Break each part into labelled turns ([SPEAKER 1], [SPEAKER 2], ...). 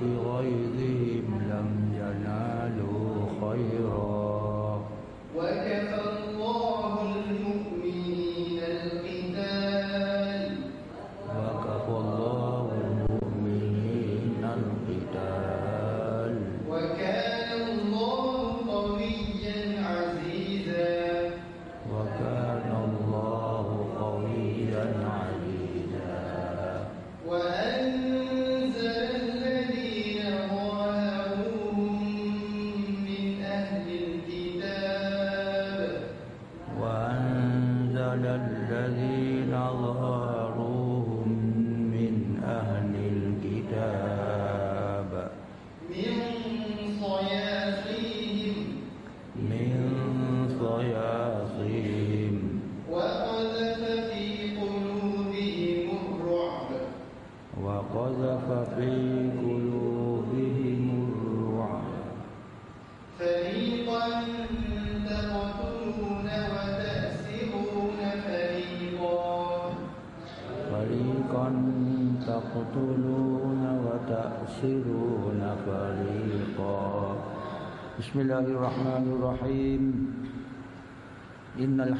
[SPEAKER 1] بسم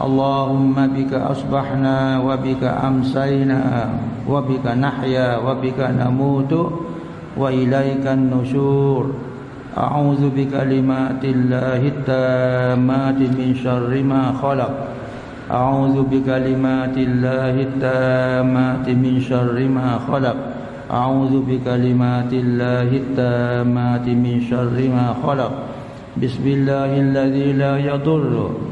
[SPEAKER 1] اللهم بك أصبحنا وبك أمسينا وبك نحيا وبك نموت وإليك النشور. أعوذ بكلمات الله التامات من شر ما خلق. أعوذ بكلمات الله التامات من شر ما خلق. أعوذ بكلمات الله التامات من شر ما خلق. بسم الله الذي لا يضر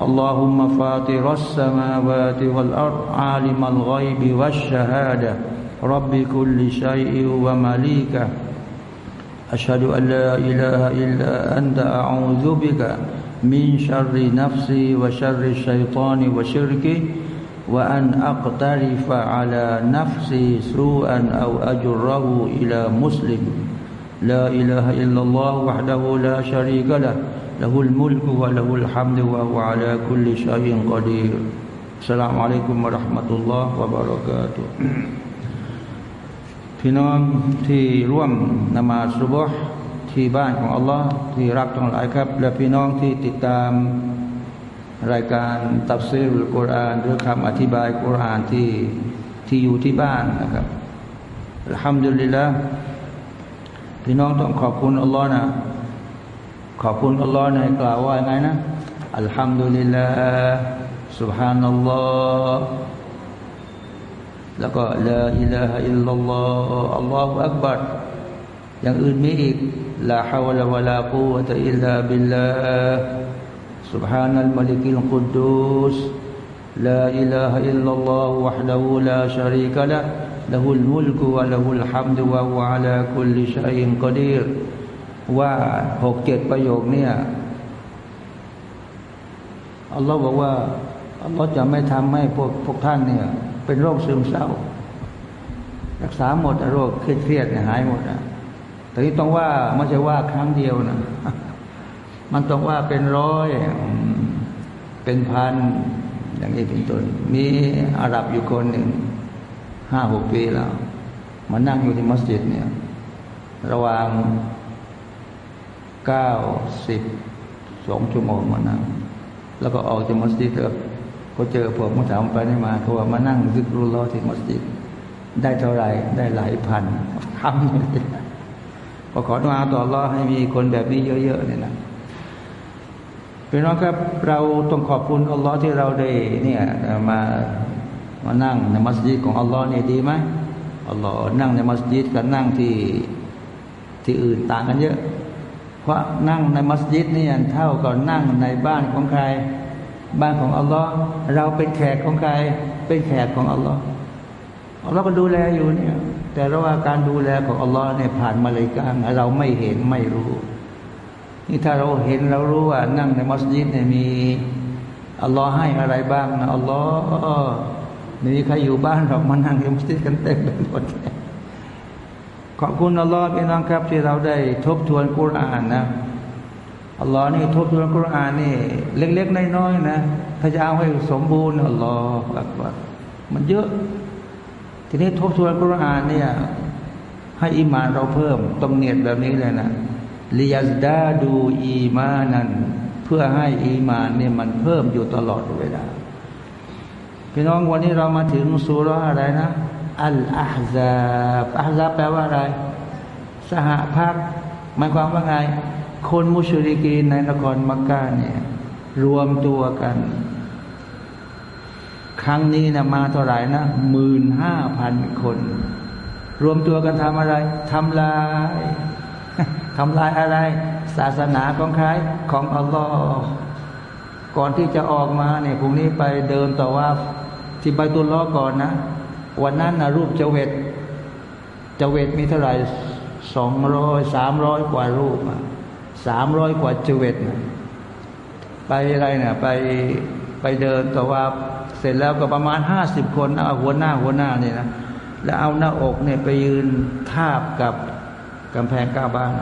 [SPEAKER 1] اللهم فاطر السماوات والأرض عالم الغيب والشهادة. رب كل شيء ومليكه أشهد أن لا إله إلا أنت أعوذ بك من شر نفسي وشر الشيطان وشركه وأن أقترف على نفسي سوءا أو أجره إلى مسلم. لا إله إلا الله وحده لا شريك له. له الملك وله الحمد وهو على كل شيء قدير السلام عليكم ورحمة الله وبركاته พี่น้องที่ร่วมนมาสุบฮ์ที่บ้านของอัลลอฮ์ที่รักทั้งหลายครับ และพี่น้องที่ติดตามรายการตัฟซีรุลกุรอานหรือคำอธิบายกุรอานที่ที่อยู่ที่บ้านนะครับอัลฮัมดุลิลละพี่น้องต้องขอบคุณอัลลอฮ์นะ ขอบคุณอัลลอฮ์ในกล่าวว่าไงนะอัลฮัมดุลิลลาห์สุบฮานัลลอฮ์แล้วก็ลาอิลาฮะอิลลัลลอฮ์อัลลอฮฺอักบัรอย่างอื่นมีอีกลาฮาวลาวะลากูวะตะอิลลาบิลลาห์ سبحان الملك القدوس لا إله إلا الله وحده لا شريك له له الملك وله الحمد وهو على كل شيء قدير ว่าหกเจ็ดประโยคเนี่ยอัลลอฮ์บอกว่าอัลลอฮ์จะไม่ทำให้พวกพวกท่านเนี่ย เป็นโรคซึมเศร้า รักษาหมดโรคเครียดเนี่ยหายหมดนะแต่ที่ต้องว่าไม่ใช่ว่าครั้งเดียวนะมันต้องว่าเป็นร้อยเป็นพันอย่างนี้เป็นต้นมีอาหรับอยู่คนหนึ่งห้าหกปีแล้วมานั่งอยู่ที่มัสยิดเนี่ย ระหว่าง เก้าสิบสองชั่วโมงมานั่งแล้วก็ออกจากมัสยิดก็เจอผมมาถามไปนี่มาเขาว่ามานั่งซึกรุลลอที่มัสยิดได้เท่าไรได้หลายพันทำก็ขอดุอาต่อรอให้มีคนแบบนี้เยอะๆเนี่ยนะพี่น้องครับเราต้องขอบคุณอัลลอฮ์ที่เราได้เนี่ยมามานั่งในมัสยิดของอัลลอฮ์เนี่ยดีไหมอัลลอฮ์นั่งในมัสยิดกับนั่งที่ที่อื่นต่างกันเยอะ เพราะนั่งในมัสยิดนี่เท่ากับนั่งในบ้านของใคร บ้านของอัลลอฮ์เราเป็นแขกของใคร เป็นแขกของอัลลอฮ์อัลลอฮ์ก็ดูแลอยู่เนี่ย แต่ระว่าการดูแลของอัลลอฮ์เนี่ยผ่านมาเลยการเราไม่เห็นไม่รู้นี่ถ้าเราเห็นเรารู้ว่านั่งในมัสยิดเนี่ยมีอัลลอฮ์ให้อะไรบ้างนะอัลลอฮ์ไม่มีใครอยู่บ้านหรอกมานั่งในมัสยิดกันเต็มไปหมด ขอบคุณอัลลอฮ์พี่น้องครับ ที่เราได้ทบทวนกุรอานนะอัลลอฮ์นี่ทบทวนกุรอานนี่ เล็กๆน้อยๆนะถ้าจะเอาให้สมบูรณ์อัลลอฮ์อักบัรมันเยอะ ทีนี้ทบทวนกุรอานเนี่ย ให้อิมานเราเพิ่มต้องเนียดแบบนี้เลยนะลียสดาดูอีมานันเพื่อให้อีมานเนี่ยมันเพิ่มอยู่ตลอดเวลาพี่น้องวันนี้เรามาถึงสุรอะไรนะ อัลอาฮซาบอาฮซาบแปลว่าอะไร สหพักหมายความว่าไง คนมุชริกีนในนครมักกะเนี่ย รวมตัวกัน ครั้งนี้นะมาเท่าไหร่นะหมื่นห้าพันคน รวมตัวกันทำอะไรทำลายทำลายอะไร ศาสนาของใครของอัลลอฮ์ก่อนที่จะออกมาเนี่ยพรุ่งนี้ไปเดินต่อว่าที่ใบตุลล้อก่อนนะ วันนั้นนะรูปเจเวตเจเวตมีเท่าไหร่สองร้อยสามร้อยกว่ารูปสามร้อยกว่าเจเวตนะไปอะไรเนี่ยไปไปเดินแต่ว่าเสร็จแล้วก็ประมาณห้าสิบคนเอาหัวหน้าหัวหน้านี่นะแล้วเอาหน้าอกเนี่ยไปยืนทาบกับกำแพงก้าบ้าน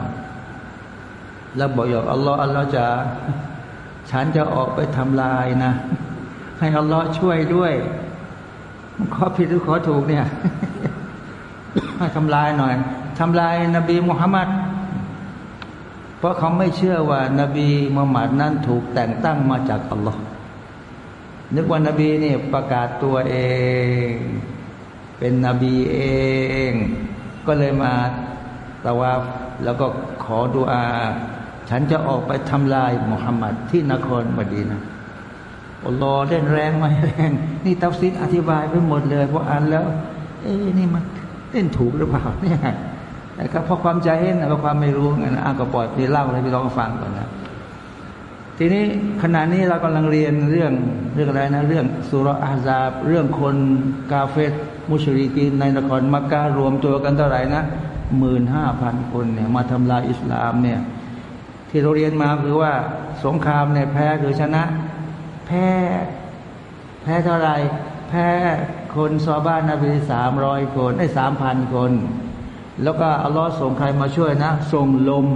[SPEAKER 1] แล้วบอกอย่าอัลลอฮ์อัลลอฮ์จะฉันจะออกไปทำลายนะ ให้อัลลอฮ์ช่วยด้วย ขอผิดหรือขอถูกเนี่ยทำลายหน่อยทำลายนบีมุฮัมมัดเพราะเขาไม่เชื่อว่านบีมุฮัมมัดนั้นถูกแต่งตั้งมาจากอัลลอฮ์นึกว่านบีนี่ประกาศตัวเอง เป็นนบีเอง ก็เลยมาตะวาแล้วก็ขอดุอา ฉันจะออกไปทำลายมุฮัมมัดที่นครมดีนะ อัลลอฮ์เล่นแรงไหมแรงนี่ตัฟซีรอธิบายไปหมดเลยเพราะอ่านแล้ว เอ้นี่มันเล่นถูกหรือเปล่าเนี่ยนะครับเพราะความใจเห็นเพราะความไม่รู้ไงนะอ่าก็ปล่อยพี่เล่าให้พี่ลองฟังก่อนนะทีนี้ขณะนี้เรากำลังเรียนเรื่องเรื่องอะไรนะเรื่องซูเราะฮ์อะห์ซาบเรื่องคนกาเฟตมุชริกีนในนครมักกะรวมตัวกันเท่าไหร่นะหมื่นห้าพันคนเนี่ยมาทำลายอิสลามเนี่ยที่เราเรียนมาคือว่าสงครามเนี่ยแพ้หรือชนะ แพ้ แพ้เท่าไรแพ้คนซอบ้านนบีสามร้อยคนได้สามพันคน แล้วก็อัลลอฮ์ส่งใครมาช่วยนะ ส่งลม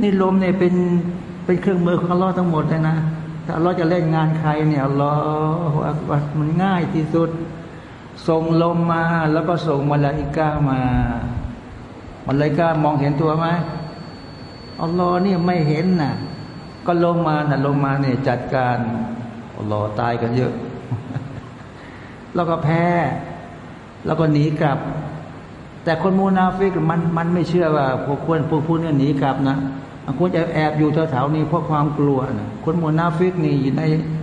[SPEAKER 1] นี่ลมเนี่ยเป็นเป็นเครื่องมือของอัลลอฮ์ทั้งหมดเลยนะถ้าอัลลอฮ์จะเล่นงานใครเนี่ยอัลลอฮ์มันง่ายที่สุด ส่งลมมา แล้วก็ส่งมาลาอิกามาملائكة มองเห็นตัวไหมอัลลอฮ์เนี่ยไม่เห็นนะ ก็ลงมานะลงมาเนี่ยจัดการอัลลอตายกันเยอะ แล้วก็แพ้ แล้วก็หนีกลับ แต่คนมูนาฟิกมันมันไม่เชื่อว่าพวกควรพวกพูดเนี่ยหนีกลับนะควรจะแอบอยู่แถวๆนี้เพราะความกลัวนะคนมูนาฟิกนี่อยู่ใน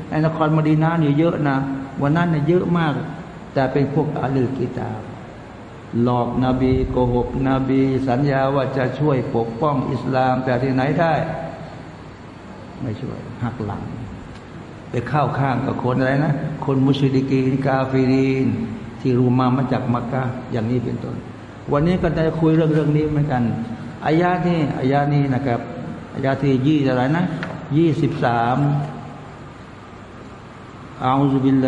[SPEAKER 1] ในนครมดีนานี่เยอะนะวันนั้นเนี่ยเยอะมาก แต่เป็นพวกอาลือกิตาหลอกนบีโกหกนบี สัญญาว่าจะช่วยปกป้องอิสลามแต่ที่ไหนได้ ไม่ช่วยหักหลังไปเข้าข้างกับคนอะไรนะ คนมุชลิกีนกาฟิรีน ที่รูมามาจากมักกะอย่างนี้เป็นต้น วันนี้ก็จะคุยเรื่องเรื่องนี้เหมือนกันอายาที่อายานี้นะครับอายาที่ยี่อะไรนะยี่สิบสามอาอุบิล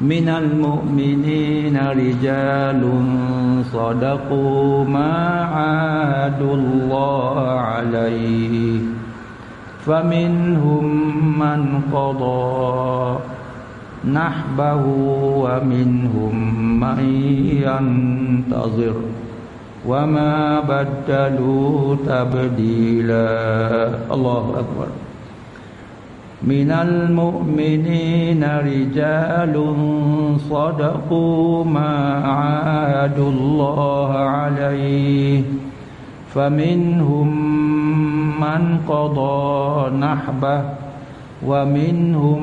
[SPEAKER 1] من المؤمنين رجال صدقوا ما عادوا الله عليه فمنهم من قضى نحبه ومنهم من ينتظر وما بدلوا تبديلا الله أكبر من المؤمنين رجال صدقوا ما عادوا الله عليه فمنهم من قضى نحبه ومنهم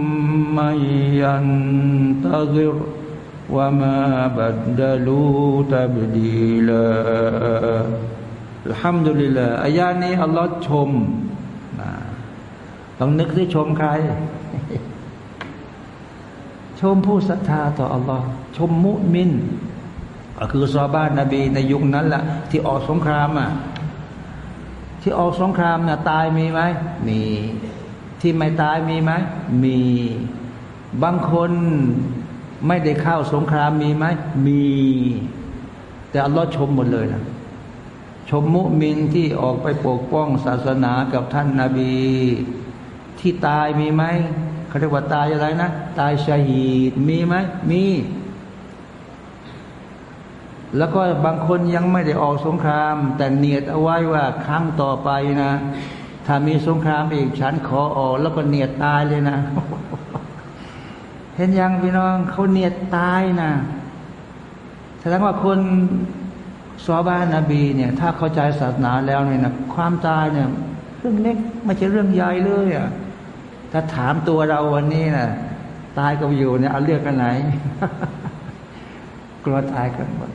[SPEAKER 1] من ينتظر وما بدلوا تبديلا الحمد لله อายานี้อัลลอฮ์ชมนะ ต้องนึกที่ชมใคร ชมผู้ศรัทธาต่ออัลลอฮ์ชมมุมิน ก็คือซอบ้านนบีในยุคนั้นแหละที่ออกสงครามอะที่ออกสงครามน่ะตายมีไหมมีที่ไม่ตายมีไหมมีบางคนไม่ได้เข้าสงครามมีไหมมี แต่อัลลอฮ์ชมหมดเลยนะชมมุมินที่ออกไปปกป้องศาสนากับท่านนาบี ที่ตายมีไหมเขาเรียกว่าตายอะไรนะ ตายชาฮีดมีไหมมี แล้วก็บางคนยังไม่ได้ออกสงคราม แต่เนียดเอาไว้ว่าครั้งต่อไปนะ ถ้ามีสงครามอีกฉันขอออก แล้วก็เนียดตายเลยนะ เห็นยังพี่น้องเขาเนียดตายนะแสดงว่าคนซอบ้านนบีเนี่ย ถ้าเข้าใจศาสนาแล้วเนี่ยนะความตายเนี่ย เรื่องเล็กไม่ใช่เรื่องใหญ่เลยอะ ถ้าถามตัวเราวันนี้นะตายกับอยู่เนี่ยเอาเลือกกันไหน กลัวตายกันหมด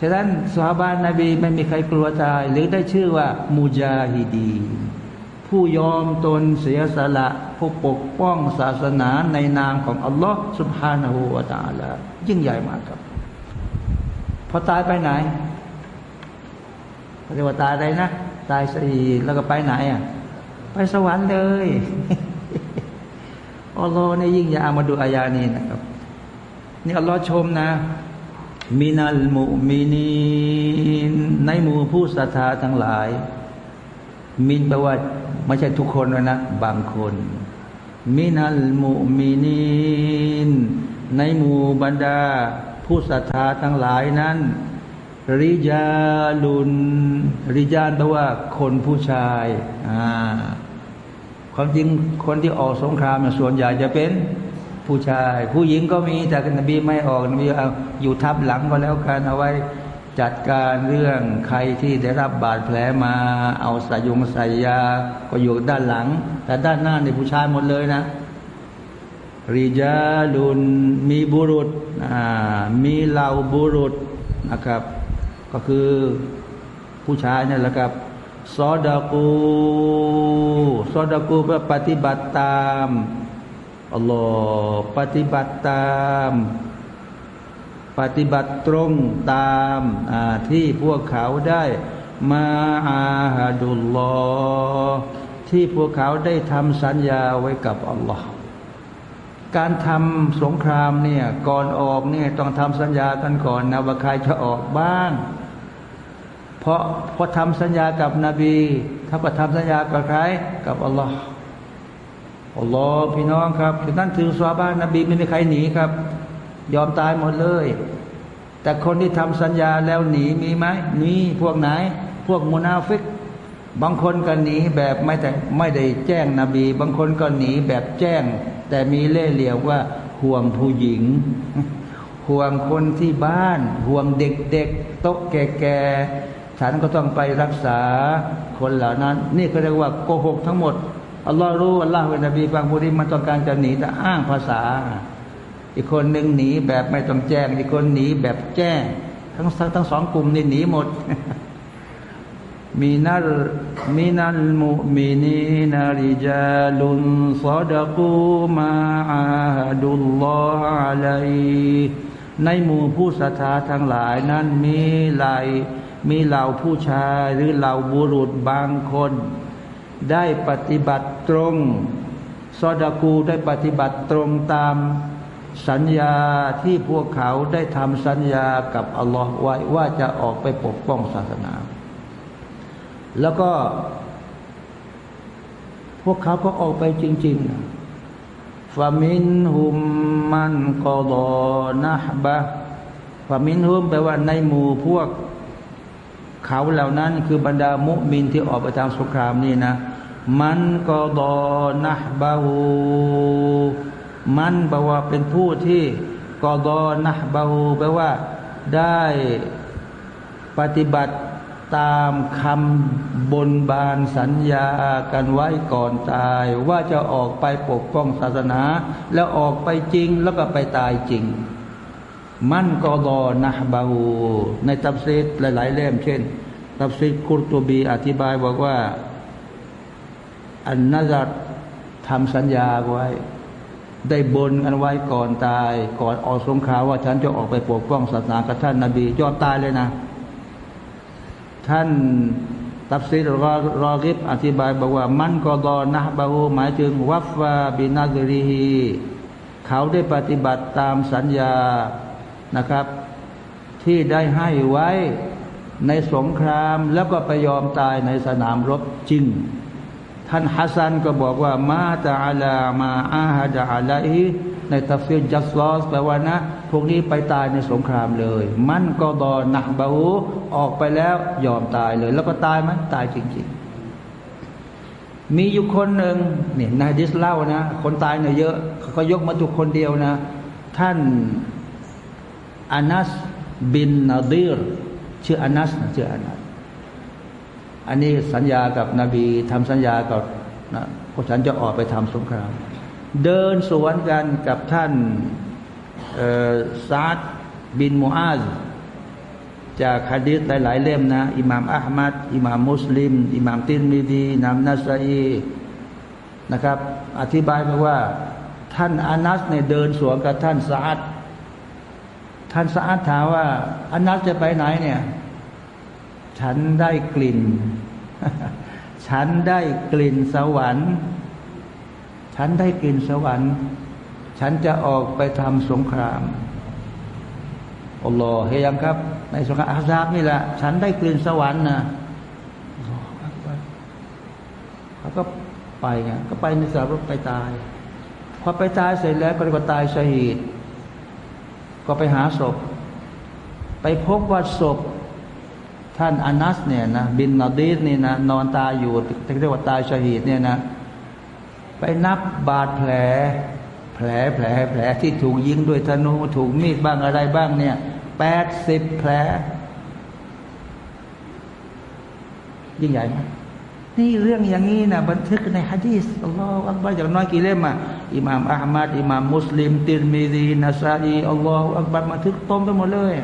[SPEAKER 1] ฉะนั้นสาบานนบีไม่มีใครกลัวตาย หรือได้ชื่อว่ามูจาฮิดี ผู้ยอมตนเสียสละผู้ปกป้องศาสนาในนามของอัลลอฮ์สุบฮานาหูวาตาละยิ่งใหญ่มากครับ พอตายไปไหนเรียกว่าตายอะไรนะ ตายสีแล้วก็ไปไหนอะ ไปสวรรค์เลยอัลลอฮ์เนี่ยยิ่งใหญ่มาดูอายานี้นะครับนี่อัลลอฮ์ชมนะมินัลมุมินีนในหมู่ผู้ศรัทธาทั้งหลาย มินแปลว่าไม่ใช่ทุกคนนะ บางคน มินัลมุมินีนในหมู่บรรดา ผู้ศรัทธาทั้งหลายนั้น ริจาลุนริจาแปลว่าคนผู้ชายอ่าความจริงคนที่ออกสงครามส่วนใหญ่จะเป็นผู้ชาย ผู้หญิงก็มีแต่นบีไม่ออกนบีเอาอยู่ทับหลังก็แล้วกันเอาไว้จัดการเรื่องใครที่ได้รับบาดแผลมา เอาสายงสายยาก็อยู่ด้านหลัง แต่ด้านหน้าในผู้ชายหมดเลยนะริจาลุนมีบุรุษมีเหล่าบุรุษนะครับ ก็คือผู้ชายนี่แหละครับซอดากูซอดากูแปลปฏิบัติตามอัลลอฮ์ปฏิบัติตาม ปฏิบัติตรงตามที่พวกเขาได้มาอาฮดุลลอที่พวกเขาได้ทำสัญญาไว้กับอัลลอฮ์ การทำสงครามเนี่ยก่อนออกเนี่ยต้องทำสัญญากันก่อนนะว่าใครจะออกบ้าง เพราะพอทำสัญญากับนบีถ้าก็ทำสัญญากับใครกับอัลลอฮ์อัลลอฮ์พี่น้องครับฉะนั้นถือสวาบ้านนบีไม่มีใครหนีครับ ยอมตายหมดเลย แต่คนที่ทำสัญญาแล้วหนีมีไหมมีพวกไหน พวกมุนาฟิก บางคนก็หนีแบบไม่แต่ไม่ได้แจ้งนบี บางคนก็หนีแบบแจ้ง แต่มีเล่ห์เหลี่ยวว่า ห่วงผู้หญิง ห่วงคนที่บ้าน ห่วงเด็กๆโต๊ะแก่ๆฉันก็ต้องไปรักษาคนเหล่านั้น นี่ก็เรียกว่าโกหกทั้งหมดอัลลอฮ์รู้อัลลอฮ์เป็นนบีบางผู้ที่มันต้องการจะหนีแต่อ้างภาษา อีกคนหนึ่งหนีแบบไม่ต้องแจ้ง อีกคนหนีแบบแจ้ง ทั้งทั้งสองกลุ่มนี่หนีหมด มีนัลมีนัลมุมินีนาริจาลุนซาดกูมาอาดุลลอฮ์อะลัยในหมู่ผู้ศรัทธาทั้งหลายนั้นมีหลายมีเหล่าผู้ชายหรือเหล่าบุรุษบางคน ได้ปฏิบัติตรงซอดากูได้ปฏิบัติตรงตามสัญญาที่พวกเขาได้ทำสัญญากับอัลลอฮ์ไว้ว่าจะออกไปปกป้องศาสนา แล้วก็ พวกเขาก็ออกไปจริงๆฟามินหุมมันกอดอนะบะฟามินหุมแปลว่าในหมู่พวก เขาเหล่านั้น คือบรรดามุมินที่ออกไปทางสงครามนี่นะ มันก็ดอนะบาหูมันแปลว่าเป็นผู้ที่กอดอนะบาหูแปลว่าได้ปฏิบัติ ตามคำบนบานสัญญากันไว้ก่อนตาย ว่าจะออกไปปกป้องศาสนา แล้วออกไปจริงแล้วก็ไปตายจริง มันกอดอนะบาหูในตับซีดหลาย ๆ เล่มเช่น ตับซีดคุรตูบีอธิบายบอกว่า อันนัจัดทำสัญญาไว้ ได้บนกันไว้ก่อนตาย ก่อนออกสงครามว่าฉันจะออกไปปกป้องศาสนากับท่านนาบียอมตายเลยนะ ท่านตับซีรอรอริบอธิบายบอกว่า มันกอดอนะบาหูหมายถึงวัฟวาบินาซรีฮีเขาได้ปฏิบัติตามสัญญานะครับ ที่ได้ให้ไว้ในสงครามแล้วก็ไปยอมตายในสนามรบจริง ท่านฮัสซันก็บอกว่ามาตาอาลามาอาฮดาอาลาอี ในตัฟซีรจัสลอสแปลว่านะ พวกนี้ไปตายในสงครามเลย มันก็ดอนนักบาหูออกไปแล้วยอมตายเลย แล้วก็ตายไหมตายจริง ๆ มีอยู่คนหนึ่งเนี่ยนายดิสเล่านะ คนตายเนี่ยเยอะเขาก็ยกมาจุกคนเดียวนะ ท่านอานัสบินนาดีรชื่ออานัสชื่ออานัสอันนี้สัญญากับนบีทำสัญญากับนะพวกฉันจะออกไปทำสงคราม เดินสวนกันกับท่านซาดบินมูอาซจากคดีษหลาย ๆ เล่มนะอิหม่ามอัลมัดอิหม่ามมุสลิมอิหม่ามตินมีดีนามนาซัยนะครับ อธิบายมาว่า ท่านอานัสเนี่ยเดินสวนกับท่านซาดท่านสะอาดถามว่าอันนัสจะไปไหนเนี่ย ฉันได้กลิ่น ฉันได้กลิ่นสวรรค์ ฉันได้กลิ่นสวรรค์ ฉันจะออกไปทำสงครามอัลลอฮ์เฮียงครับ ในสงครามอาซาบนี่แหละฉันได้กลิ่นสวรรค์นะเขาก็ไปไงก็ไปในสารบไปตาย พอไปตายเสร็จแล้วก็ก็ตายชหีดก็ไปหาศพ ไปพบว่าศพท่านอานัสเนี่ยนะบินนาดีสนี่นะนอนตายอยู่เรียกว่าตายชหีดเนี่ยนะ ไปนับบาดแผล แผลแผลแผลที่ถูกยิงด้วยธนูถูกมีดบ้างอะไรบ้างเนี่ยแปดสิบแผล ยิ่งใหญ่ไหมนี่เรื่องอย่างนี้นะบันทึกในฮะดีษอัลลอฮฺอัลลอฮฺอย่างน้อยกี่เล่มอะอิหม่ามอัลมัดอิหม่ามมุสลิม ติรมีดีนัสาอีอัลลอฮฺอัลบัรบันทึกต้มไปหมดเลย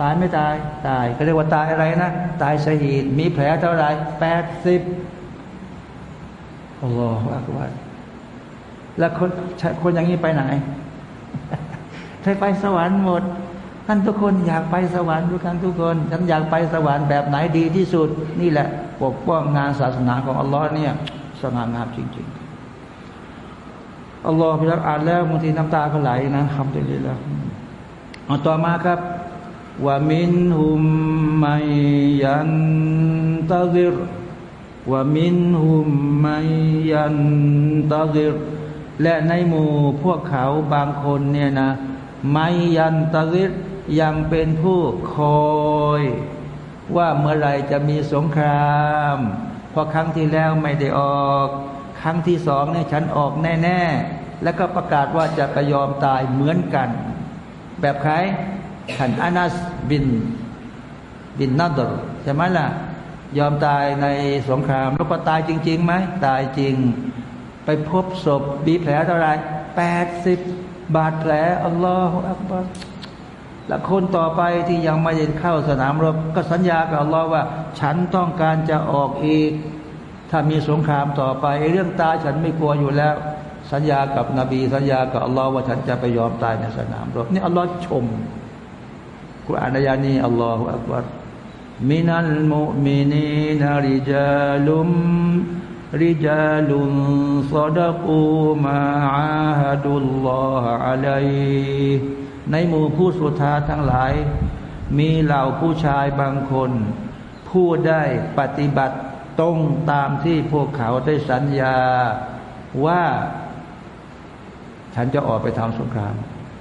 [SPEAKER 1] ตายไม่ตาย ตายก็เรียกว่าตายอะไรนะ ตายชหีดมีแผลเท่าไหร่แปดสิบ อัลลอฮฺอักบัรแล้วคนคนอย่างนี้ไปไหนใครไปสวรรค์หมด ท่านทุกคนอยากไปสวรรค์ด้วยกันทุกคน ฉันอยากไปสวรรค์แบบไหนดีที่สุด นี่แหละ ปกป้องงานศาสนาของอัลลอฮ์เนี่ยสง่างามจริงๆอัลลอฮ์พิรักอ่านแล้วบางทีน้ำตาก็ไหลนะครับเดี๋ยวแล้วเอาต่อมาครับว่ามินหุมไมยันตะซิร ว่ามินหุมไมยันตะซิรและในหมู่พวกเขาบางคนเนี่ยนะไมยันตะซิรยังเป็นผู้คอย ว่าเมื่อไรจะมีสงครามพอครั้งที่แล้วไม่ได้ออก ครั้งที่สองเนี่ยฉันออกแน่ ๆ แล้วก็ประกาศว่าจะกระยอมตายเหมือนกัน แบบใครขันอานัสบิน บินนัดรใช่ไหมล่ะ ยอมตายในสงคราม แล้วก็ตายจริงๆไหมตายจริง ไปพบศพบีแผลเท่าไรแปดสิบบาดแผลอัลลอฮฺอักบารและคนต่อไปที่ยังไม่ได้เข้าสนามรบก็สัญญากับอัลลอฮ์ว่า ฉันต้องการจะออกอีก ถ้ามีสงครามต่อไปเรื่องตายฉันไม่กลัวอยู่แล้ว สัญญากับนบีสัญญากับอัลลอฮ์ว่าฉันจะไปยอมตายในสนามรบนี่อัลลอฮ์ชมกุรอานายานี้อัลลอฮฺอักบาร มินัลมุมินีนาริจาลุมริจาลุนซาดกูมาอาฮดุลลอฮฺอะลัยในหมู่ผู้สุธาทั้งหลาย มีเหล่าผู้ชายบางคน ผู้ได้ปฏิบัติตรงตามที่พวกเขาได้สัญญาว่า ฉันจะออกไปทำสงคราม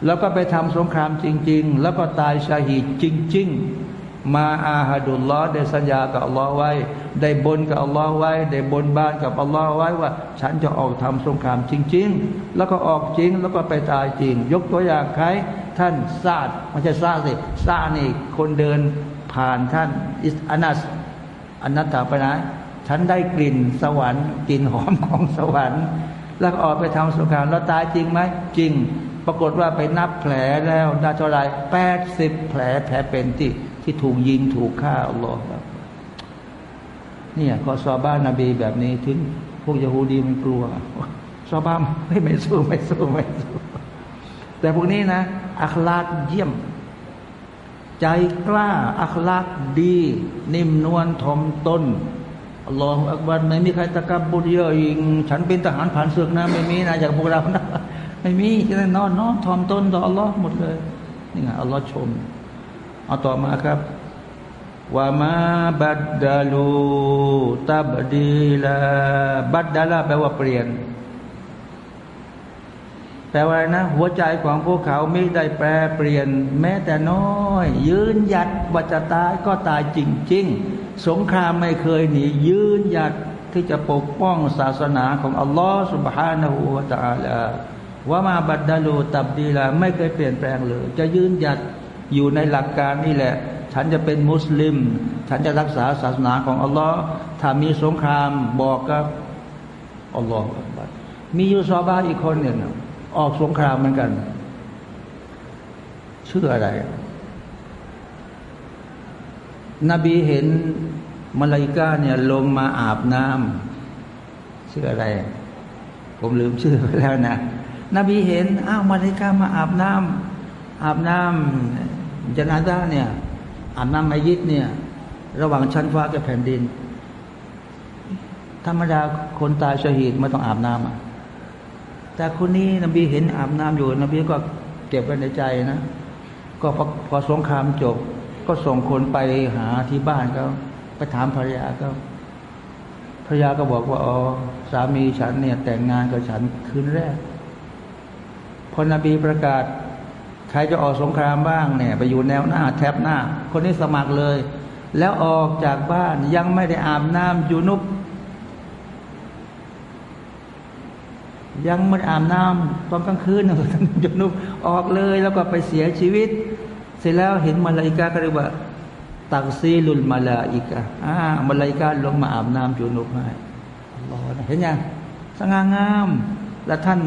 [SPEAKER 1] แล้วก็ไปทำสงครามจริง ๆ แล้วก็ตายชาหีจริง ๆ มาอาฮดุลลอฮ์ได้สัญญากับอัลลอฮ์ไว้ ได้บนกับอัลลอฮ์ไว้ ได้บนบ้านกับอัลลอฮ์ไว้ว่า ฉันจะออกทำสงครามจริง ๆ แล้วก็ออกจริงแล้วก็ไปตายจริง ยกตัวอย่างใครท่านซาดไม่ใช่ซาสิซานี่คนเดินผ่านท่านอิสอานัสอนัตตาไปไหนฉันได้กลิ่นสวรรค์กลิ่นหอมของสวรรค์ แล้วออกไปทำสงครามแล้วตายจริงไหมจริง ปรากฏว่าไปนับแผลแล้วได้เท่าไรแปดสิบแผลแผลเป็นที่ ที่ถูกยิงถูกฆ่าอัลลอฮฺเนี่ยขอซอบ้านนบีแบบนี้ถึงพวกยาฮูดีมันกลัวซอบ้านไม่ไม่สู้ไม่สู้ไม่สู้แต่พวกนี้นะ อัคลากเยี่ยม ใจกล้า อัคลากดี นิ่มนวลทอมตนอัลลอฮฺอักบัรไม่มีใครตะกับบุญเยอะอิง ฉันเป็นทหารผ่านศึกนะ ไม่มีนะอย่างพวกเรานะไม่มีแค่นอนน้อมทอมตนต่ออัลลอฮ์หมดเลยนี่ไงอัลลอฮ์ชม เอาต่อมาครับว่ามาบัดดาลูตับดีลาบัดดาลาแปลว่าเปลี่ยนแต่ว่านะ หัวใจของพวกเขาไม่ได้แปรเปลี่ยน แม้แต่น้อย ยืนหยัดว่าจะตายก็ตายจริง ๆ สงครามไม่เคยหนี ยืนหยัดที่จะปกป้องศาสนาของอัลลอฮฺสุบฮานาหูวาตาลาว่ามาบัดดาลูตับดีละไม่เคยเปลี่ยนแปลงเลย จะยืนหยัด อยู่ในหลักการนี่แหละ ฉันจะเป็นมุสลิม ฉันจะรักษาศาสนาของอัลลอฮ์ถ้ามีสงครามบอกกับอัลลอฮ์มียูซอบาอีกคนหนึ่งออกสงครามเหมือนกันชื่ออะไร นบีเห็นมาลายกาเนี่ยลงมาอาบน้ำชื่ออะไร ผมลืมชื่อไปแล้วนะนบีเห็นอ้าวมาลายกามาอาบน้ำอาบน้ำ จนาดาเนี่ยอาบน้ำมายิดเนี่ย ระหว่างชั้นฟ้ากับแผ่นดิน ธรรมดาคนตายชหีดไม่ต้องอาบน้ำอะแต่คนนี้นบีเห็นอาบน้ำอยู่ นบีก็เก็บไว้ในใจนะ ก็พอพอสงครามจบ ก็ส่งคนไปหาที่บ้านเขาไปถามภรรยาเขาภรรยาก็บอกว่าอ๋อสามีฉันเนี่ยแต่งงานกับฉันคืนแรกพอนบีประกาศ ใครจะออกสงครามบ้างเนี่ยไปอยู่แนวหน้าแทบหน้า คนนี้สมัครเลย แล้วออกจากบ้านยังไม่ได้อาบน้ำอยู่นุบยังไม่อาบน้ำตอนกลางคืนนะท่านจุนุบออกเลยแล้วก็ไปเสียชีวิต เสร็จแล้วเห็นมาลาอิกาก็เรียกว่าตักซีลุลมาลาอิกาอ่ามาลาอิกาลงมาอาบน้ำจุนุบให้รอเห็นยังสง่างาม แล้วท่าน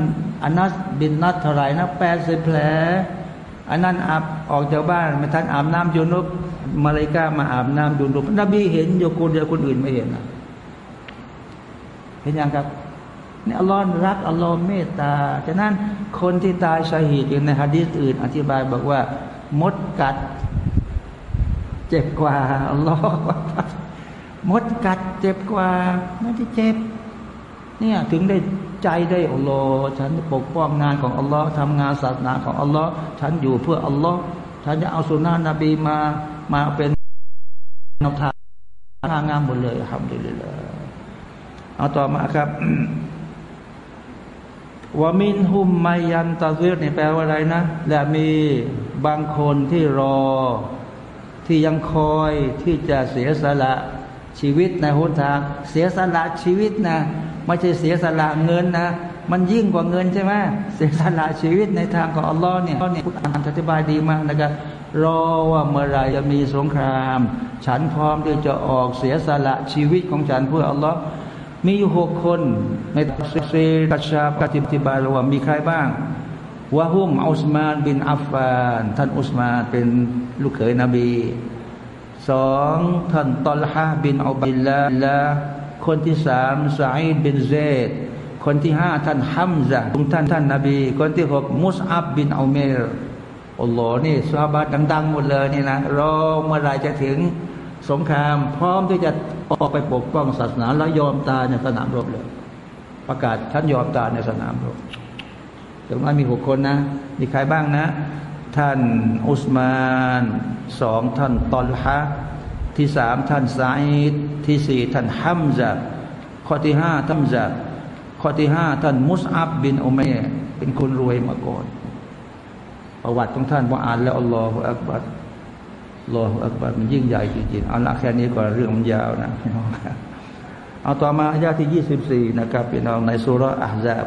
[SPEAKER 1] อนัสบินนัทเท่าไรนะแปดสิบแผล อันนั้นอาบออกจากบ้านม่ทันอาบน้ำยูนุบมาเลกามาอาบน้ำยูนุบนบีเห็นโยคนเดียวคนอื่นไม่เห็นนะเห็นยังครับนี่อัลลอฮ์รักอัลลอฮ์เมตตาฉะนั้นคนที่ตายชาหิดในฮะดีษอื่น อธิบายบอกว่ามดกัด เจ็บกว่าอัลลอฮ์มดกัดเจ็บกว่าไม่ได้เจ็บ เนี่ยถึงได้ ใจได้อัลลอฮ์ฉันปกป้องงานของอัลลอฮ์ทำงานศาสนาของอัลลอฮ์ฉันอยู่เพื่ออัลลอฮ์ฉันจะเอาสุนนะนบีมามาเป็นนกทางงามหมดเลยทำดีเลยเอาต่อมาครับวามินหุมมายันตาซิรนี่แปลว่าอะไรนะ และมีบางคนที่รอ ที่ยังคอยที่จะเสียสละชีวิตในหนทาง เสียสละชีวิตนะ ไม่ใช่เสียสละเงินนะมันยิ่งกว่าเงินใช่ไหมเสียสละชีวิตในทางของอัลลอฮ์เนี่ยเนี่ยอ่านอธิบายดีมากนะครับรอว่าเมื่อไรจะมีสงคราม ฉันพร้อมที่จะออกเสียสละชีวิตของฉันเพื่ออัลลอฮ์มีอยู่หกคนในตัฟซีกัชาปฏิบัติบาลว่ามีใครบ้างวะฮุมอุสมานบินอัฟฟานท่านอุสมานเป็นลูกเขยนบีสองท่านตอลฮะบินอับดิลลาละ คนที่สามสายบินเซดคนที่ห้าท่านฮัมซะท่านท่านนบี คนที่หกมุสอับบินอัลเมรอัลลอฮ์นี่สาบาดังๆหมดเลยนี่นะรอเมื่อไรจะถึงสงคราม พร้อมที่จะออกไปปกป้องศาสนาแล้วยอมตายในสนามรบเลย ประกาศท่านยอมตายในสนามรบถึงว่ามีหกคนนะ มีใครบ้างนะ ท่านอุสมานสองท่านตอลฮะ ที่สามท่านซาอิดที่สี่ท่านฮัมซะข้อที่ห้าท่านซะข้อที่ห้าท่านมุสอับบินอุมัยเป็นคนรวยมาก่อน ประวัติของท่านพออ่านแล้วอัลลอฮฺอักบัรรออักบัรมันยิ่งใหญ่จริงๆเอาละแค่นี้ก่อนเรื่องมันยาวนะพี่น้องเอาต่อมาอายาที่ยี่สิบสี่นะครับพี่น้องในสุรอัลซาบ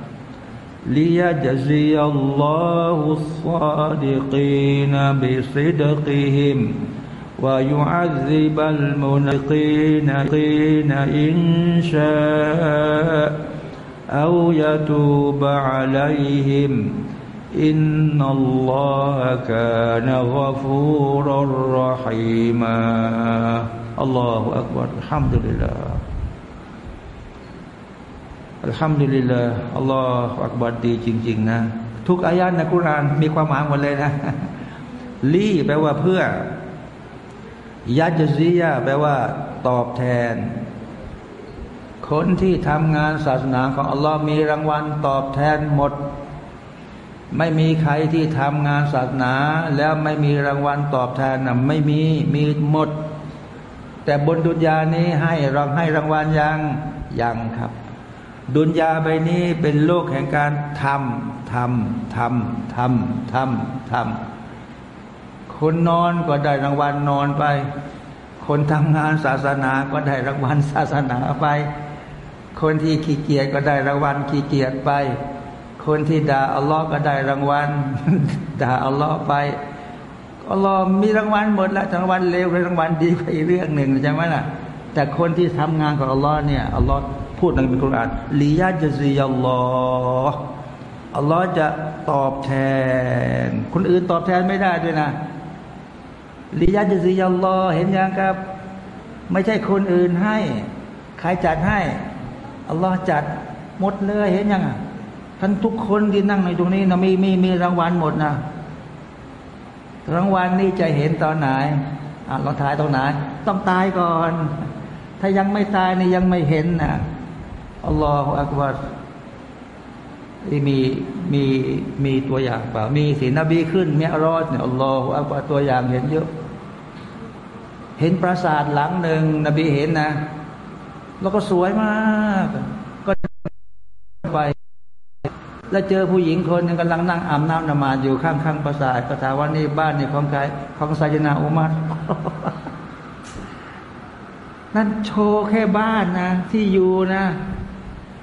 [SPEAKER 1] ليجزي الله الصادقين بصدقهم ويعذب المنقين إن شاء أو يتوب عليهم إن الله كان غفورا رحيما. الله أكبر. الحمد لله. อัลฮัมดุลิลลาห์อัลลอฮฺอักบัดดีจริง ๆ นะ ทุกอายะในกุรานมีความหมายหมดเลยนะลีแปลว่าเพื่อยัจซียาแปลว่า ตอบแทน คนที่ทำงานศาสนาของอัลลอฮ์มีรางวัลตอบแทนหมด ไม่มีใครที่ทำงานศาสนา แล้วไม่มีรางวัลตอบแทนนะไม่มีมีหมด แต่บนดุนยานี้ให้รองให้รางวัลยังยังครับ ดุนยาใบนี้เป็นโลกแห่งการทำทำทำทำทำทำคนนอนก็ได้รางวัลนอนไป คนทำงานศาสนาก็ได้รางวัลศาสนาไป คนที่ขี้เกียจก็ได้รางวัลขี้เกียจไป คนที่ด่าอัลลอฮ์ก็ได้รางวัลด่าอัลลอฮ์ไปอัลลอฮ์มีรางวัลหมดแล้วรางวัลเลวรางวัลดีไปเรื่องหนึ่งใช่ไหมล่ะ แต่คนที่ทำงานของอัลลอฮ์เนี่ยอัลลอฮ์ พูดในคุรานลียาจซียัลลอฮ์อัลลอฮ์จะตอบแทน คนอื่นตอบแทนไม่ได้ด้วยนะลียาจซียัลลอฮ์เห็นยังครับ ไม่ใช่คนอื่นให้ ใครจัดให้ อัลลอฮ์จัดหมดเลยเห็นยังท่านทุกคนที่นั่งในตรงนี้นะมีมีมีรางวัลหมดนะรางวัลนี่จะเห็นตอนไหนอ่าเราถ่ายตรงไหน ต้องตายก่อน ถ้ายังไม่ตายนี่ยังไม่เห็นนะ อัลลอฮฺอักบัรมีมีมีตัวอย่างเปล่า มีสีนบีขึ้นเมียรอดเนี่ยอัลลอฮฺอักบัรตัวอย่างเห็นเยอะ เห็นปราสาทหลังหนึ่งนบีเห็นนะ แล้วก็สวยมาก ก็ไป แล้วเจอผู้หญิงคนนึงกำลังนั่งอาบน้ำนมาอยู่ข้างๆปราสาทก็ถามว่านี่บ้านนี่ของใครของไซยนาอุมัรนั่นโชว์แค่บ้านนะ ที่อยู่นะ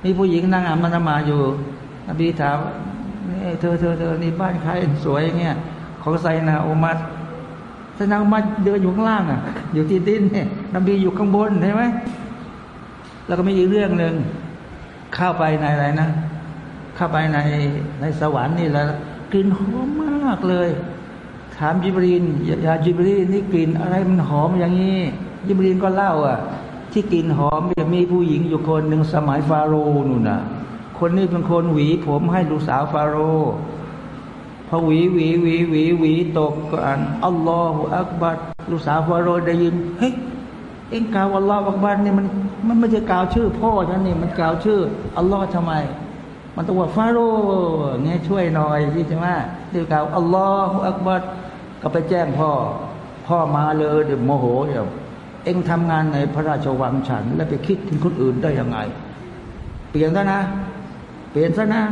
[SPEAKER 1] มีผู้หญิงนั่งอ่านมันมาอยู่นบีถามนี่เธอเธอเธอนี่บ้านใครสวยเงี้ยของไซนาอุมัดไซนาอุมัดเดินอยู่ข้างล่างอะ อยู่ที่ดินเนี่ยนบีอยู่ข้างบนใช่ไหมแล้วก็มีอีกเรื่องหนึ่งเข้าไปในอะไรนะเข้าไปในในสวรรค์นี่แล้วกลิ่นหอมมากเลย ถามจิบรีนยาจิบรีนนี่กลิ่นอะไรมันหอมอย่างนี้ยิบรีนก็เล่าอะ ที่กลิ่นหอมมีผู้หญิงอยู่คนหนึ่งสมัยฟาโรห์นู่นน่ะ คนนี้เป็นคนหวี ผมให้ลูกสาวฟาโรห์พอหวีหวีหวีหวีหวีตกก็อ่านอัลลอฮฺอักบัดลูกสาวฟาโรห์ได้ยินเฮ้ยเอ็งกล่าวอัลลอฮฺอักบัดนี่มันมันไม่ใช่กล่าวชื่อ พ่อฉันนี่มันกล่าวชื่ออัลลอฮฺทำไม มันต้องว่าฟาโรห์เนี่ยช่วยหน่อยที่ใช่ไหมเดี๋ยวกล่าวอัลลอฮฺอักบัดก็ไปแจ้งพ่อ พ่อมาเลยเดี๋ยวโมโหเดี๋ยว เอ็งทำงานในพระราชวังฉัน แล้วไปคิดถึงคนอื่นได้ยังไง เปลี่ยนซะนะ เปลี่ยนซะนะ